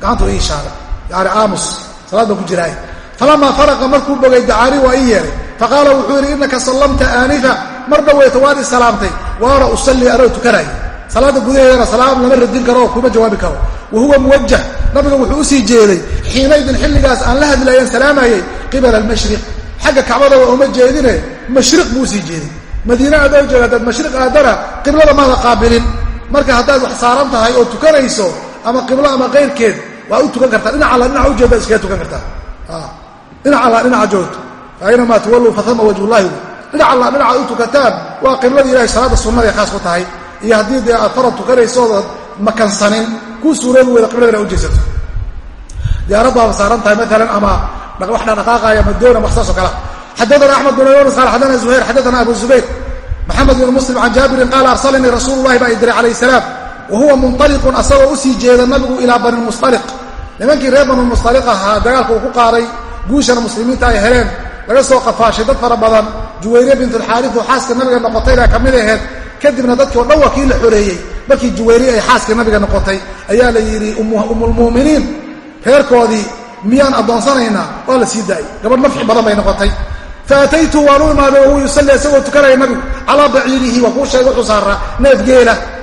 Gacantuu ii ishaaray. Yani aamus salaad baan ku jiraay falamaa faraqa markuu bogay dacaani waa ii yeehay faqaala wuxuu yidhi innaka sallamta aanifa mar dhaweyta waad i waana usallii anoo tukanaya salaadda gudaheedana salaam lama radin karo kuma jawaabi karo. Wa huwa muwajah nabiga wuxuu u sii jeeday xiinaydin xilligaas aan la hadlayan salaamayey qibala almashriq. Xagga kacbada waa uma jeedine mashriq buu u sii jeeday. Madiine adoo jooga haddaad mashriq aadana qiblada maada qaabilin. Marka haddaad wax saaran tahay oo tukanayso ama qiblo ama kayrkeed waa u tukan kartaa. Dhinac alla dhinaca ujeeda iskaga tukan kartaa. Dhinac alla dhinaca joogto. Fa aynamaa tuwalluu faama wajhullahi dhinacalla dhinacaad u tukataan waa qiblada ilahay salaadda sunnaday khaas ku tahay. Iyo haddii dee aad farad tukanaysoodad makansanin kuu suuroobi weyda qiblada inaad u jeesato. Diyaaraddaaba saaran tahay maalan ama wax dhaqdhaqaaqaaya ama doon ama wax saas oo kale. Xaddaana axmed bin yunas qaal xadana zuhayr xaddaana abu zubayr maxamed bin muslim can jaabirin qaala arsalanii rasuulu llahi baa idiray calayh salaam wa huwa munaliqun asagoo u sii jeeda nabigu ilaa bani lmustaliq nimankii reer bani lmustaliq ahaa dagaalka laga soo qafaashay dad fara badan. Juwayre bint alxaariu xaaska nabiga noqotayna ka mid aheed kadibna dadkii o dhan waa kii la xoreeyey. Markii juwayri ay xaaskii nabiga noqotay ayaa la yidhi umulmu'miniin reerkoodii miyaan addoonsanaynaa waa la sii daayey. Gabadh nafci badan bay noqotay. Faataytu waan u imaaday wahuwa yusalli isagoo tukanaya nabigu. Calaa baciirihi waa kuu sheegay wuxuu saaraa neef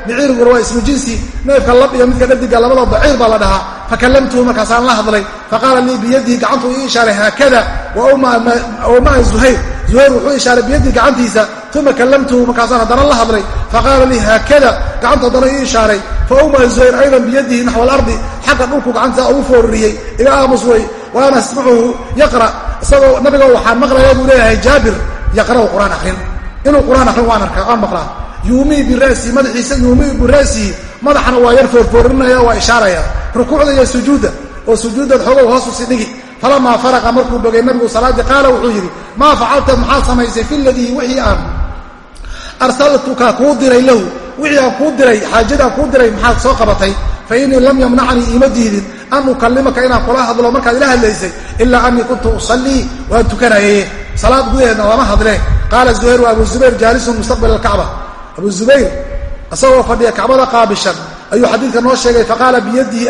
geela baciiriguna waa ismu jinsi neefka lab iyo midka dhadiga labadoo baciir baa la dhahaa. Fakallamtuhu markaasaan la hadlay faqaala lii biyadihi gacantuu ii ishaaray haakada wmaa zuhayr. Zuhayr wuxuu ishaaray biyadihi gacantiisa uma kallamtuhu markaasaan haddana la hadlay faqaala lii haakada gacantu haddana ii ishaaray fauma zuhayr aydan biyadihi naxwa alardi xagga dhulku gacantaa ugu foorriyey iga aamus wey waana asmacuhu yaqra. Isagoo nabiga waxaan maqlaya buu leeyahay jaabir yaqra'u qur'aan akhrin inuu qur'aan akhrin waan arkaa waan maqlaa yuumii bira'sihi madaxiisa yuumii bira'sihi madaxana waa yar foorfoorinaya waa ishaaraya. Rukuucda iyo sujuudda. Oo sujuuddaad xoogow hoos usi dhigi. Falamaa faraqa markuu bogay nabigu salaaddii qaala wuxuu yidhi maa facalta maxaad samaysay fi ladii wixii aan arsaltuka kuu diray lahu. Wixii aan kuu diray xaajadaan kuu diray maxaad soo qabatay? Fa innii lam yamnacnii iima diidin. An ukallimaka inaan kula hadlo markaad ila hadlaysay ilaa anii kuntu usallii waan tukanaye salaad gudaheedna lama hadle. Qaala zuhayr abu zubayr isagoo fadhiya kacbada qaabishan ayuu xadiidka noo sheegay faqaala biyadihi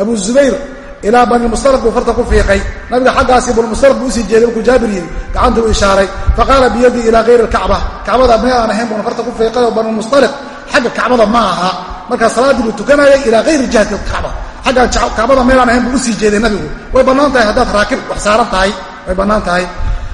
abu zubayr ilaa bani mustalaq buu farta ku fiiqay. Nabiga xaggaasi bnmustalaq buu u sii jeeday markuu jaabir yidhi gacantuu ishaaray. Faqaala biyadihi ilaa hayri alkacba. Kacbada meel aan ahayn buuna farta ku fiiqay oo bani mustalaq xagga kacbada ma aha. Markaa salaaddii buu tukanayay ilaa hayri jihati alkacba. Xaggaan kacbada meelaan ahayn buu u sii jeeday nabigu. Way bannaan tahay haddaad raakib wax saaran tahay. Way bannaan tahay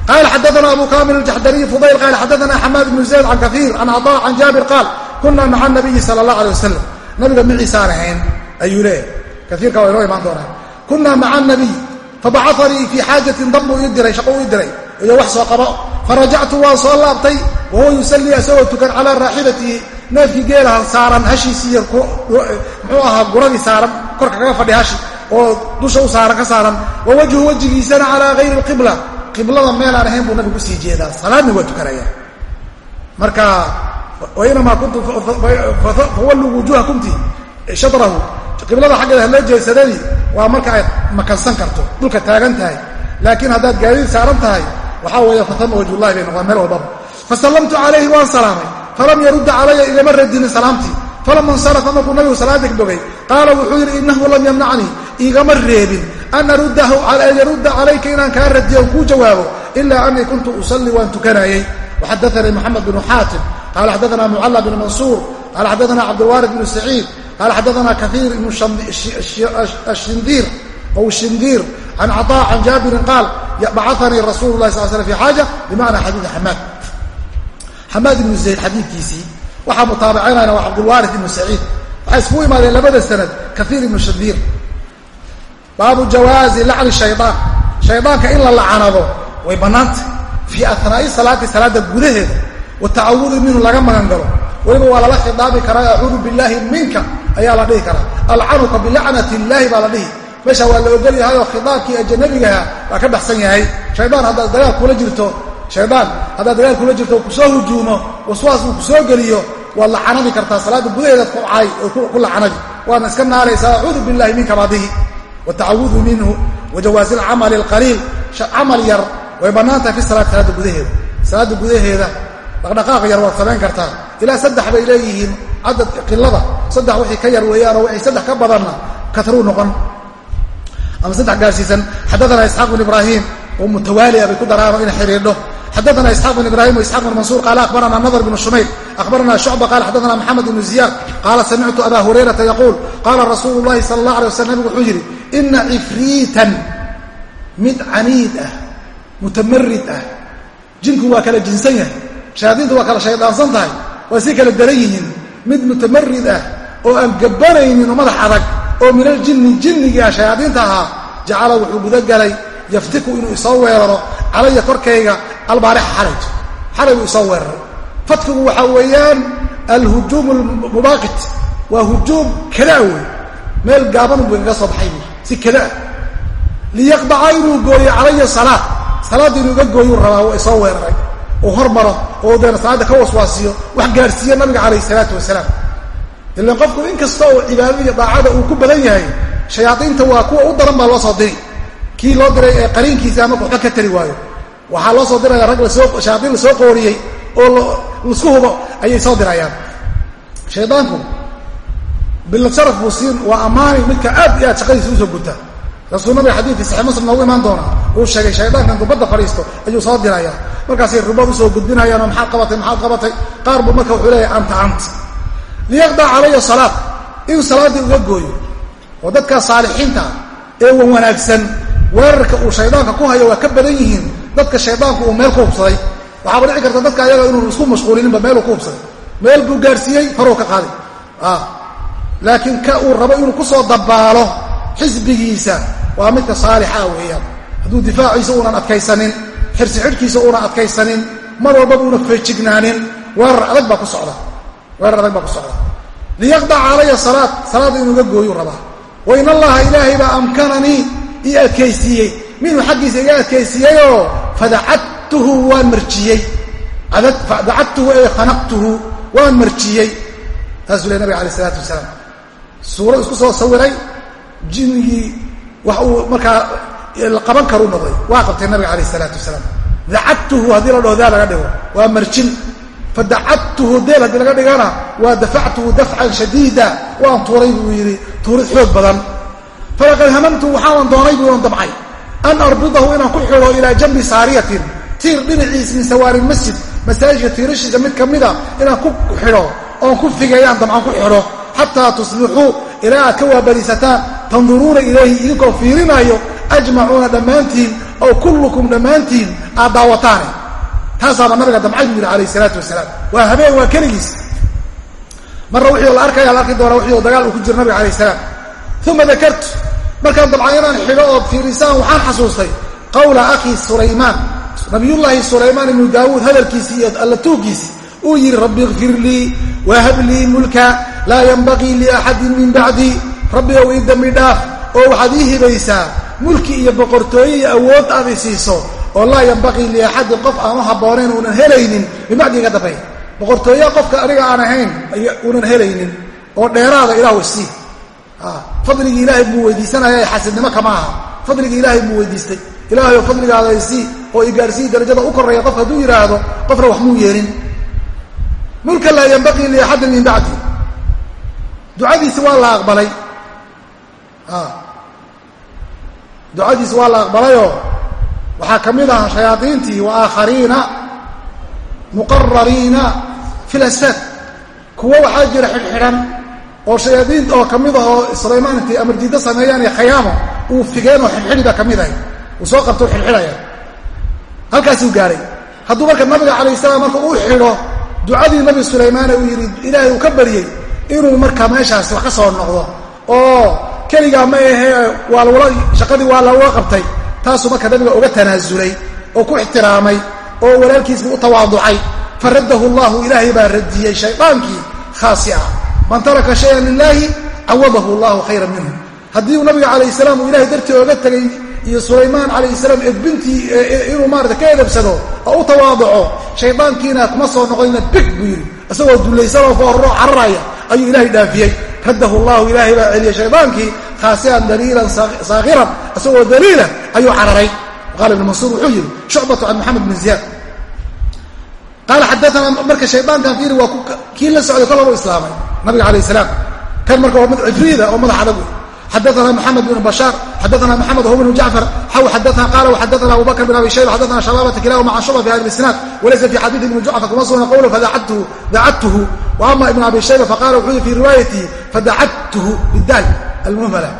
qال xadثna abu kamil الjaxdariي fudayl qal xadثna xamaad بن zayd can kaثيir can caطاء can jaabir qaal kuna maca الnabiyi salى الlaه alيه wasalam nabiga miciisaan ahayn ayuu leeyahy kaiirka waa inoo imaan doonaa kuna maca الnabiy fabacaanii fii xaajatin dab buu ii diray shaqo ii diray iyo wax soo qabo farajactu waan soo laabtay wahuwa yusalii isagoo tukan calىa raaxilatihi neefkii geelaha saaran hashiisiiy muxuu ahaa guradii saaran korka kaga fadhi hashi oo dusha u saaran ka saaran wa wajhu wejigiisana calىa gayri اqibla qiblada meelaan ahayn buu nabigu u sii jeedaa. Salaadna waa tukanaya. Marka kuntum fawalluu wujuhakumti shadrahu qiblada xaggeeda haloo jeedsadadii waa marka aad makansan karto dhulka taagan tahay. Laakiin haddaad gaadiid saaran tahay waxaa weeye fatama wajhullahi bay noqdaan meel walbaba fasallamtu calayhi waan salaamay. Falam yarudda calaya igama radinin salaamtii. Falama insarafa markuu nabigu salaada bogay qaala wuxuu yidhi inahu lam yamnacnii igama reebin an yarudda calayka inaan kaa radiyo on kuu jawaabo ilaa anii kuntu usallii waan tukanayey waxadaanii moxamed bnu xaatim qaala xadaana mucalla bn mansuur qaala xadaana cabdilwaarid bnu saciid qaala xadaana kaiir ibnu shindiir ow shindiir can caطaa can jaabirin qaal bacanii rasuulu lahi sal slam fi xaaja bimacna xadiidi xamaad xamaad ibnu zayd xadiidkiisii waxaa mutaabacinayna waa cabdulwaarid ibnu saciid waxay iskugu imaadeen labada sanad kaiir ibnu shindiir baabu jawaazi lacni shayaan shaydaanka in la lacanado way bannaanta fii anaa'i salaati salaada gudaheeda wa tacawudi minhu laga magan galo. Weliba waa lala khidaabi karaa acuudu billaahi minka ayaa la dhihi karaa. Alcanuka bilacnati illaahi baa la dhihi. Meesha waa la ogol yahay oo khidaabkii ajanabigaha baa ka baxsan yahay. Shaydaan haddaad dagaal kula jirto shaydaan haddaad dagaal kula jirto ku soo hujuumo waswaas uu ku soo geliyo waad lacanadi kartaa. Salaada gudaheedaad ku caay oo ku lacanadi waadna iska naaraysaa acuudu billahi minka baadihi watacawudu minhu wa jawaazi alcamali alqaliil camal yar way bannaan tahay fi salaati salaada gudaheeda. Salaada gudaheeda dhaqdhaqaaq yar waad samayn kartaa. Ilaa saddex bay leeyihiin cadad qilada saddex wixii ka yar weeyaanoo wixii saddex ka badanna katruu noqon. Ama saddex gaarsiisan. Xadaana isxaaq bn ibraahim oo bay ku daraano ina xidhiidho xadaana isxaaq bn ibrahim isxaq bn mansuur qaala akhbarana nadr bn shumayl akhbarana shucba qala xadaana maxamed bn ziyaad qaala samictu aba hurayrata yaquul qaala rasuulu llahi sala allah alay waslam nabigu wuxuu yidhi ina cifriitan mid caniid ah mutamarid ah jinku waa kala jinsan yahay shayaadiintu waa kala shaydaansan tahay waa si kala daran yihiin mid mutamarid ah oo aan gabanaynin oo madax adag oo min aljinni jinnigii ah shayaadiinta ahaa jacala wuxuu gudagalay yaftiku inuu isoo weeraro calaya korkayga albaarixa xalaj xalay buu isoo weeraray fatkigu waxaa weeyaan alhujuum almubaaqit waa hujuum kadaa wey meel gaaban buu igaga soo baxay. Si kadaa liyaqdaca inuu gooyo calaya salaa salaadda inuu iga gooyuu rabaa waa isoo weeraray uu hormaro oo deena salaadda ka waswaasiyo wax gaarsiiya nabiga calayh isalaatu wasalaam. Ilan qofku in kasta oo cibaadada iyo daacada uu ku badan yahay shayaadiinta waa kuwa u daran baa loo soo diri. Kii loo diray ee qariinkiisa marka waxba ka tari waayo waxaa loo soo diraya rag la soo shayaadiin la soo qooriyey oo la isku hubo ayay soo dirayaan. Shaydaanku bilad sharaf buu siin waa ammaani midka aad iyo aad shaqadiisa u soo guta rasuul nabiga xadiidkii saxii muslim noogu imaan doona uu sheegay shaydaanka intuu badda fadhiisto ayuu soo diraya. Markaasay rubad u soo gudbinayaan oo maxaad qabatay maxaad qabatay? Qaar buu marka wuxuu leeyahay anta ant liyaqdac calaya salaad inuu salaaddii uga gooyo oo dadkaa saalixiinta ah ee wan wanaagsan weerarka uu shaydaanka ku hayo waa ka badan yihiin dadka shaydaanku uu meel ku hubsaday. Waxaaba dhici karta dadka ayaga inuu isku mashquulininba meeluu ku hubsaday. Meel buu gaarsiiyey faruu ka qaaday. Laakiin ka uu rabo inuu ku soo dabaalo xisbigiisa waa midka saalixa weeyaan. Hadduu difaaciisa uunan adkaysanin xirsi xidhkiisa uunan adkaysanin mar walbaba una feejignaanin weerar adag baa ku socda. Weerar adag baa ku socda. Liyaqdac calaya salaad salaadda inuuga gooyuu rabaa. Wa in allaha ilaahay baa amkananii ii adkaysiiyey minhu xaggiisa iga adkaysiiyeyoo fadacadtuhu waan marjiyey. Fadacadtuhu ee khanaqtuhu waan marjiyey. Taasuu ley nabiga alay isalaatu wasalaam suurad isku soo sawiray. Jinnigii wax uu markaa la qaban karuu noqday waa qabtay nabiga alayh isalaatu wasalaam. Dacadtuhu haddii la dhaho laga dhigo. Waa marjin. Fadacadtuhu deel haddii laga dhigana waa dafactuhu dafcan shadiida. Waan tuuray buu yidhi tuurid xoog badan. Falaqad hamamtu waxaanan doonay buunan damcay an arbidahu inaan ku xidho ilaa jambi saariyatin tiir dhinaciis min sawaari masjid masaajidka tiirashiisa mid ka mida inaan ku xidho oon ku figeeyaan damcan ku xidho xataa tusbixuu ilaa aad ka waabarisataan tanduruuna ilayhi idinkoo fiirinaayo ajmacuuna dhammaantiin oo kullukum dhammaantiin aad daawataane taasaaba nabiga damcay buu yidhi calayh isalaatu wasalaam waa habeen waa keligiis marna wixii la arkaya la arki doona wixii dagaal uu ku jiro nabiga alayh salaam uma dakartu markaan dabcan inaan xidho oo fiirisaan waxaan xasuustay qawla akhii sulaymaan. Nabiyullaahi sulaymaan ibnu daawuud hadalkiisii iyo allatuugiisii uu yidhi rabbi ikfir lii wahab lii mulka laa yanbaqii liaxadin min bacdii rabbi ow ii dembi dhaaf oo waxaad ii hibaysaa mulki iyo boqortooye iyo awood aad i siiso oo laa yanbaqii liaxadin qof aan u habboonayn uunan helaynin min bacdi iga dambay boqortooye qofka aniga aan ahayn uunan helaynin oo dheeraada ilaahu isii fadligii ilaahay buu weydiisanaya xasidnimo kama aha. Fadligii ilaahay buu weydiistay. Ilaahayo fadligaada isii oo igaarsii darajada u koreeya qof hadduu yidhaahdo qofna wax muu yeelin. Mulka laa yanbaqii liaxadin min bacdi. Ducadiisi waa la aqbalay. Ducadiisi waa la aqbalayoo waxaa ka mid ah shayaadiintii wa aakhariina muqarariina fi lasfaad kuwo waxaa jira xidhxidhan oo shayaadiinta oo ka mid ah oo sulaymaan intay amardiiddo sameeyaan iyo khayaamo uu figeen oo xidhxidhiba ka mid ahay. Soo qabto u xidhxidhaya halkaasuu gaaray. Hadduu marka nabiga calayh salaam marka uu xidho ducadii nabi sulaymaane uu yidhi ilaahay uu ka baryey inuu marka meeshaasi wax ka soo noqdo. Oo keligaa ma ahee shaqadii waa lagula qabtay. Taasuu marka nabiga uga tanaasulay oo ku ixtiraamay oo walaalkiisbu u tawaaducay. Faraddahu llahu ilaahay baa radiyey shaydaankii khaasi ah man taraka shayan lilaahi cawadahu llahu khayran minhu. Haddii uu nabiga calayh salaam uu ilahay dartii oga tegay iyo sulaymaan calayh salaam edbintii inuu maarata ka edabsado oo u tawaaduco shaydaankiina kuma soo noqonina big buu yidhi. Isagoo dullaysanoo foorroo cararaya ayuu ilaahay dhaafiyey. Raddahu llahu ilaahay baa celiyey shaydaankii khaasian daliilan saakhiran isagoo daliila ayuu cararay. Qaala ibnu mansuur wuxuu yidhi shucbatu can maxamed bin ziyaad. Qaala xadaana marka shaydaankan fiiri waa kii la socday kol horu islaamay nabiga alah salaam. Kan marka waa mid cibriida oo madax adag wey xadaana moxamed bn bashaar xadaana moxamed hu bnu jacfar xaw xadaana qaala xadaana abubakr bin abi shayba xadaana shabaabata kilaahuma can shuba fi hadi isnaad walaysa fi xadiidi ibni jucfar kuma sugna qowlu fadacadtuhu wa ama ibn abi shayba faqala wuxuu fi riwaayatihi fadacadtuhu bidaal almuhmala.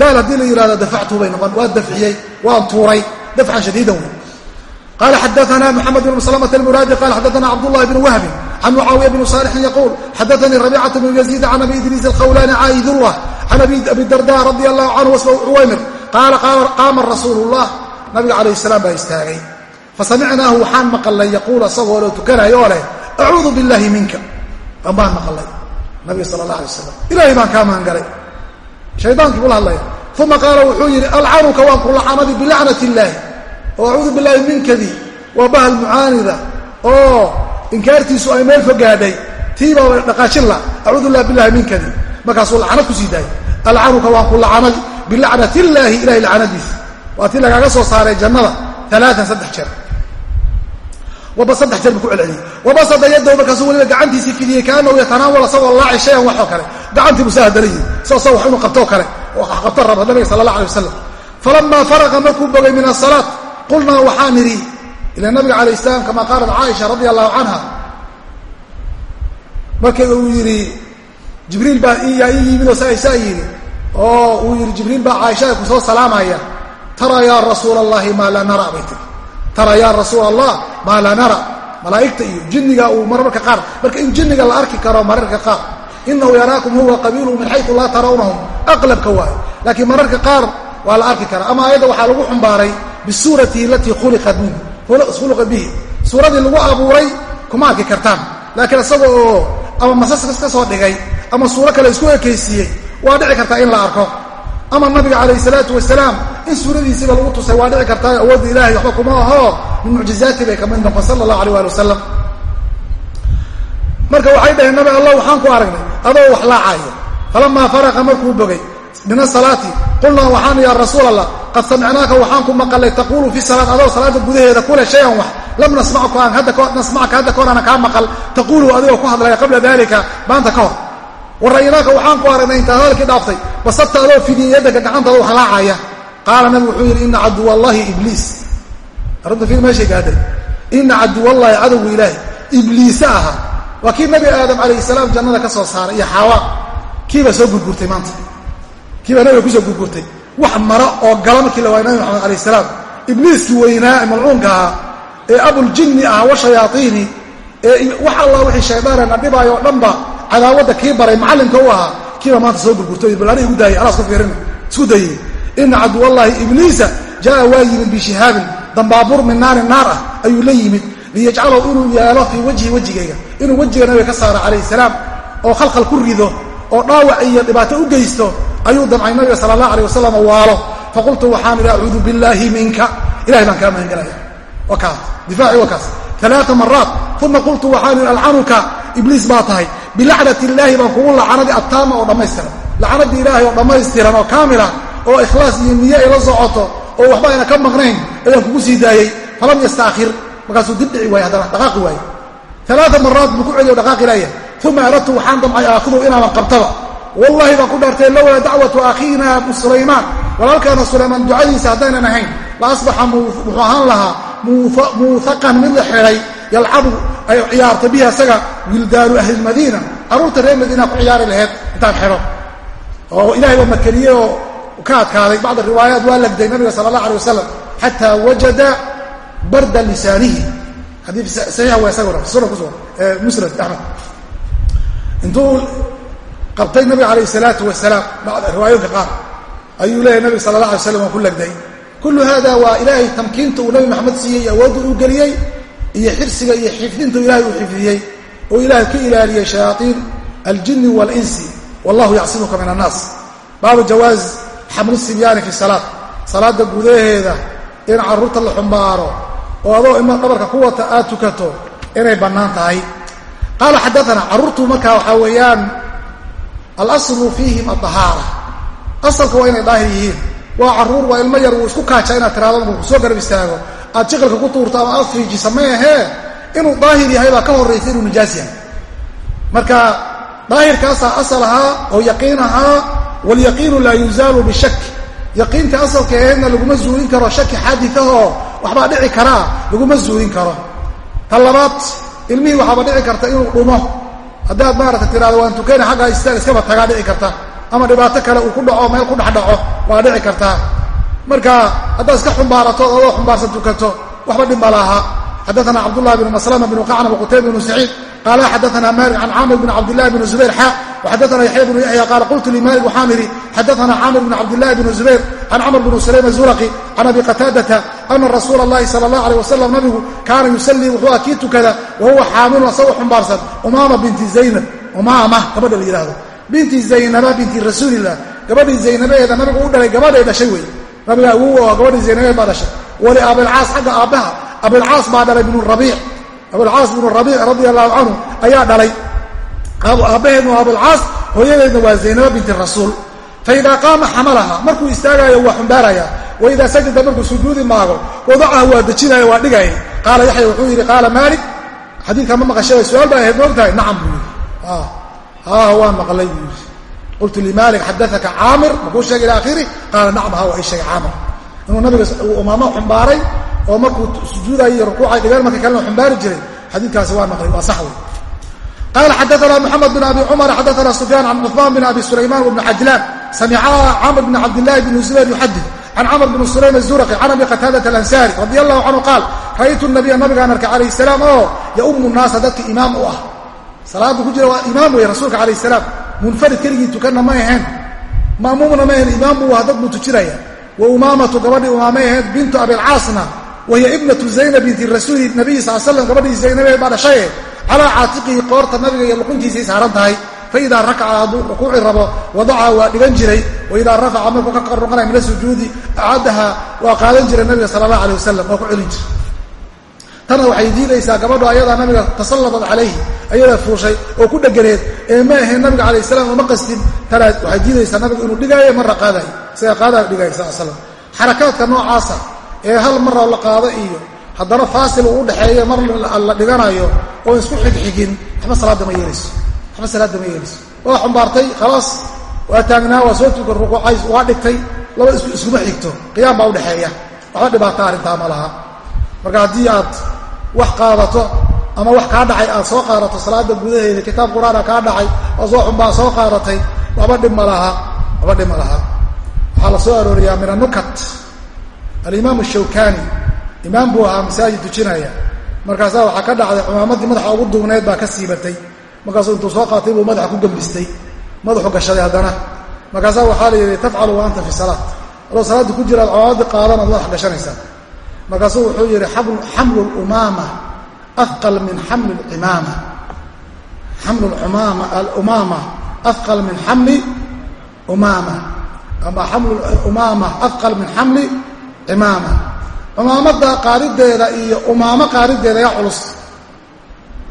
Daal haddii la yihahdo dafactuhu bay noqon waa dafciyey waan tuuray dafcan shadiidan wey qaala xadaana moxamed bn slmata almuraadi qala xadaana cabdullahi bn wahbin wahbi can mucaawiya bn صaalixin yaquul xadaanii rabيcaة bn yaزيid can abi idriis alkhawlani caa'idullah can abi darda radi allahu canhu wasma cuwaymir qaala qaama rasuul الlah nabiga calayh الsalaam baa istaagay fasamicnaahu waxaan maqalay yaquul asagoo loo tukanayo oo leh acuudu biاllahi minka baan maqalay nabiga sal اlah alay waslam ilahay baan kaa maangalay shaydaankii bula hadlaya uma qaala wuxuu yidhi alcanuka waan ku lacanadi bilacnat اllahi oo acuudu billaahi minkadii waa bahal mucaanida oo inkaartiisu ay meel fogaadhay tiibaa dhaqaajin la acuudu lah billahi minkadii markaasuu lacnad ku sii daayay. Alcanuka waan ku lacanay bilacnat illaahi ilahay lacanadiisa waa tii lagaaga soo saaray jannada alaaan saddex jeer. Saddex jeer buu ku celceliyey. Wabasada yadahu markaasuu weliba gacantiisii fidiyey kaanahu yatanaawal asagoo laaci shayan wax oo kale. Gacantii buu saahadalayi sasoo wax inuu kale qabto raba nabiga sala allah alay wasalam falamaa faraqa markuu bogay min asalaat qulnaa waxaan nidhi ila nabiga calayh salaam kamaa qaalat caaisha radia allahu canha markii uu yidhi jibriil baa yaa ii yimid oo saa yidhi. Oo uu yidhi jibriil baa caaishada ku soo salaamaya. Tara yaa rasuula allahi maa laa nara bay tiri. Tara yaa rasuula allah maa laa nara. Malaa'igta iyo jinniga uu marmarka qaar marka in jinniga la arki karo mararka qaar. Inahu yaraakum huwa qabiiluhu min xayu laa tarawnahum aqlabka waayo laakiin mararka qaar waa la arki karaa ama ayadda waxaa lagu xumbaaray bisuuratihi alatii khuliqat minhu khuliqa bihi. Suuradii lagu abuuray kuma arki kartaan laakiin isaga oo ama masaskas ka soo dhigay ama suuro kale isku ekaysiiyey waa dhici kartaa in la arko. Ama nabiga calayh salaatu wasalaam in suuradiisiiba lagu tusay waa dhici kartaa awoodda ilahay waxba kuma aho min mucjizaati bay ka mid noqon sala allahu alay ali wasalam marka waxay dhaheen nabi allah waxaan ku aragnay adoo wax laacaya falamaa faraqa markuu bogay min asalaati. Qulnaa waxaan ya rasuul allah qad samicnaaka waxaan ku maqalay taquulu fi salaat adoo salaada gudaheeda kule shayan wax. Lam nasmacka hadda kahor ana kaa maqal. Taquulu adigoo ku hadlaya qabla dalika maanta ka hor. Wara'ynaaka waxaan ku aragnay intaad hadalkii dhaaftay basabta adoo fidiyay yaddaka gacantaada wax laacaya qaala nabigu wuxuu yidhi ina caduwallahi ibliis. Arrinta fiir meeshay gaadhay ina caduwallahi cadowgu ilaahi ibliise ahaa waa kii nabi aadam calayh salaam jannada ka soo saaray iyo xaawa kiibaa soo gurgurtay kiibaa nabiga ku soo gurgurtay. Wax mara oo gala markii la waayay nabi maxamed alayh salaam. Ibliiskii weynaa malcuunka ahaa ee abuljinni ah washayaaiini ee wax alla wixii shaydaana na dhibaayo o dhanba cadaawadda kii baray macallinka u ahaa kiiba maanta soo gurgurtay bal aniga daayay. Alaas ku fiirina isku dayey ina caduwallaahi ibliisa jaa waa yimid bishihaabin dambaabuur min naarin naar ah ayuu la yimid liyajcalahu inuu yeelo fii wajhi wejigayga inuu wejiga nabiga ka saaro calayh salaam oo khalkhal ku rido oo dhaawac iyo dhibaato u geysto ayuu damcay nabiga sala allah alay wasalam waalo. Faqultu waxaan idhi acuudu billaahi minka. Ilahay baan kaa magangelaya waa kaas difaaci waa kaas alaaa maraat uma qultu waxaan idhi alcanuka. Ibliis baa tahay. Bilacnat illaahi baan kugu lacanadi attaama oo dhammaystiran. Lacanadii ilaahay oo dhammaystiran oo kaamila oo ikhlaas iyo niye ay la socoto oo waxba ayna ka maqnayn ayaan kugu sii daayey. Falam yastaakhir markaasuu dib dhici waayey haddana dhaqaaqi waaye. Alaaa maraat buu ku celiyo dhaqaaqi laaya uma aradtu waxaan damcay aakhudu inaanan qabtaba wallahi baan ku dhaartay lowlaa dacwatu akhiina sulaymaan. Walaalkaana sulaymaan ducadiisa haddaynan ahayn la asbaxa muxuu ahaan lahaa muuhaqan mid la xidhay yalcabu ciyaarta bihi asaga wildaanu ahlilmadiina carruurta reer madiina ku ciyaari laheyd intaan xidho. Oo ilahay baa makeliyey oo ka adkaaday bacd riwaayaat waa lagday nabiga sala allah alay wasalam xataa wajada barda lisaanihi. Xadii saxiixa waa isaguna sunan ku sugan musnad axmed intuu qabtay nabiga calayh salaatu wasalaam riwaayooyinka qaar. Ayuu leeyahy nabiga sala allah alay slam waa ku lagday. Kullu hada waa ilaahay tamkiinta uu nabi maxamed siiyey iyo awoodda uu geliyey iyo xirsiga iyo xifdinta ilahay uu xifdiyey. Oo ilaahay ka ilaaliyey shayaaiin aljini waalinsi wallahu yacsimuka min annaas. Baabu jawaaz xamlu sibyaani fi salaad. Salaada gudaheeda in carruurta la xumbaaro oo adoo ima dhabarka ku wata aad tukato inay bannaan tahay. Qaala xadaana carruurtu markaa waxaa weeyaan alaslu fiihim adahaara asalka waa inay daahir yihiin. Waa carruur waa ilmo yar wuu isku kaaja inaad tiraado ku soo garab istaago. Aad jiqilka ku tuurto ama aad fiijisa ma ahee? Inuu daahir yahay ka horraysa inuu nijaas yahay. Marka daahirkaasaa asal ahaa oo yaqiin ahaa waalyaqiinu laa yuzaalu bishak yaqiinta asalka aheedna laguma zuulin karo shaki xaaditahoo waxbaa dhici karaa laguma zuulin karo. Ta labaad ilmihii waxaaba dhici karta inuu dhumo haddaad maarata tiraado waan tukana xaggaa istaag iskaba tagaa dhici karta. Ama dhibaato kale uu ku dhaco meel ku dhex dhaco waa dhici kartaa marka haddaad iska xumbaarato adoo xumbaarsan tukato waxba dhib ma laha. Xadaana cabdullah bn maslama bn qacnab qutayb bn saciid. Qaala xadaana malik can caamir bn cabdillahi bn zubayr xa waxadaana yaxya bnu yaxya qaala qultu limalik waxaamiri xadaana caamir bn cabdillahi bn zubayr can camr bn sulaym azuraqi can abi qataadata ana rasuula allahi sala allah aleyh wasalam nabigu kaana yusallii wuxuu akii tukada wa huwa xaamilun asagoo xumbaarsan umaama binti zaynab umaama gabadha la yidhahdo binti zaynaba binti rasuulillah gabadhii zaynabaheeda nabigu u dhalay gabadhay dhashay wey nabiga awow gabadhii zaynabaheed baa dhashay wali abilcaas xagga aabbaha abilcaas baa dhalay abilcaas bnu rabiic radia allahu canhu ayaa dhalay aabbaheedna waa abulcaas hooyadeedna waa zaynaba binti rasuul. Fa idaa qaama xamalaha markuu istaagaayo waa xumbaaraya wa idaa sajada markuu sujuudi maago wadacaha waa dejinaya waa dhigaya qaala yaxya wuxuu yidhi qaala maalik xadiidkaa ma maqashay su'aal baa ahayd moogtahay nacam buu yidhi. Haa waan maqlay buu yidhi. Qultu limaalik xadaaka caamir. Makuu sheegay ila akhiri. Qaala nacam ha waa ii sheegay caamir. Inuu nabiga umaamo xumbaaray oo markuu sujuudayo iyo rukuucay dhigeen marka kalena xumbaari jiray waa waa qaala xadaana moxamed bin abi cumar xadaana sufyaan can cuثmaan bin abi sulaymaan wbni cajlaan samica camr bn cabdillahi bn zubayr yuxadid can camr bn sulaym azuraqi can abi qataadata alansaari radi allahu canhu qaal ra'aytu nabiya nabigaan arkay calayh salaam oo yaumu naasa dadka imaam u ah salaada ku jira waa imaam wey rasuulka calayh salaam munfarid keligii tukanna may ahayn ma'muumna ma ahayn imaam buu ah dad buu tujinaya wa umaamatu gabadhii umaamay ahayd bintu abilcaasna wahiya ibnatu zaynab binti rasuuli nabiyi sal slam gabadhii zaynabeed baa dhashaye calaa caatiqihi qoorta nabiga iyo luquntiisay saaran tahay. Faidaa rakaca hadduu rukuuci rabo wadaca waa dhigan jiray. Waidaa rafaca markuu ka noqonaya min asujuudi acadaha waa qaadan jiray nabiga sala allah alay wasalam waa ku celin jiray. Tana waxay diidaysaa gabadho ayadaa nabiga tasalladat calayhi ayadaa fuushay oo ku dheganeed ee ma ahayn nabiga calayh salam uma qastin tana waxay diidaysaa nabigu inuu dhigaayo marra qaadayo isaga qaadayo dhigaya sal slam xarakaadka noocaasa ee hal marra la qaado iyo haddana faasil uu mar la dhiganayo oo isku xigxigin waxba salaadda ma yeelayso waxba salaadda ma yeelayso waa xumbaartay khalaas waa taagnaa waa soo tukan rukuucay waa dhigtay laba iskuma xigto. Qiyaam baa udhexeeya waxba dhibaata arrintaa ma laha. Marka haddii aad wax qaadato ama wax kaa dhacay aad soo qaadato salaada gudaheeda kitaab qur'aana kaa dhacay oo soo xunbaa soo qaadatay waxba dhib ma laha waxba dhib ma laha. Waxaa la soo arooriyaa min anukat alimaam shawkani imaam buu ahaa masaajid tujinaya markaasaa waxaa ka dhacday cumaamadii madaxa ugu duubneed baa ka siibatay markaasuu intuu soo qaatay buu madaxa ku gambistay. Madaxu gashaday haddana. Markaasaa waxaa la yidhi tafcalu wa anta fi salaat adoo salaadda ku jiraad cumaamadii qaadanaad madaxa gashanaysaa. Markaasuu wuxuu yidhi xamlu lumaama afqal min xamli imaama xamlu umaama afqal min xamli umaama ama xamlu umaama afqal min xamli cimaama umaamada qaarideeda iyo umaamo qaarideeda yaa culus.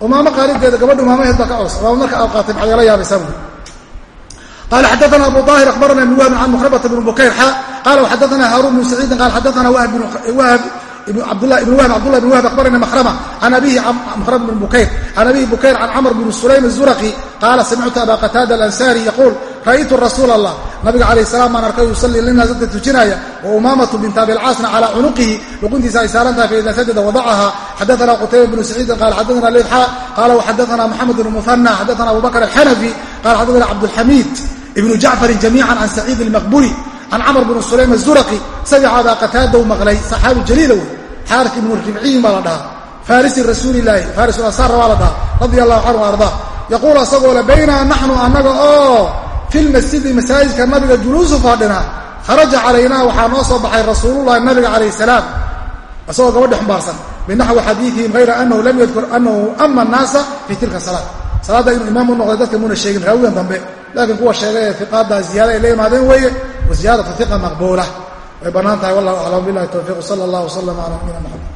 Umaamo qaarideeda gabadha umaamaheed baa ka culus. Umaamo marka aad qaatay yaabaysaa qala xadaana abu aahir akhbarana ibn wahbin can mukrabata bn bukayr xa qala xadaana haarun bn saciidin qala xadaana wahb cabdulahi ibn wahb cabdullah bn wahb akhbarana mahrama can abihi mahrama bn bukayr can abihi bukayr can camr bn sulaym azuraqi qaala samictu aba qataada alansari yaquul ra'aytu rasuula allah nabiga calayh salaam baan arkay yusalii linaas dadka tujinaya wa umaamatu binta abilcaasna calaa cunuqihi luquntiisa ay saaran tahay faida sajada wadacaha xadaana qutayba bnu saciidin qala xadaana lidxa qala waxadaana moxamed bn muhana xadaana abu bakr alxanafi qala xadaana cabdulxamiid ibnu jacfarin jamiican can saciid almaqburi can camr bn sulaym azuraqi samica abaa qataadaw maqlay saxaabi jaliila wey xaarik ibnu ribciyin baa la dhahaa farisi rasuulilaahi farisul ansaarna waa la dhahaa radia allahu canhu ardaa yaquulu asagoo le baynaa naxnu annaga oo fi lmasjidi masaajidka nabiga juluusu fadhina kharaja calaynaa waxaa noo soo baxay rasuululahi nabiga calayh salaam isagoo gabadhi xumbaarsan binaxwi xadiiihim hayra anahu lam yadkur anahu ama annaasa fii tilka salaad salaadda inuu imaam u noqday dadka muuna sheegin raawigan dambe laakiin kuwa sheegay ee iqaadda ziyaada ay la yimaadeen weeye wa ziyaadatu iqa maqbuula way bannaan tahay wallahu aclam bilahi towfiiq sala allah wslam cala nabiyina maxamed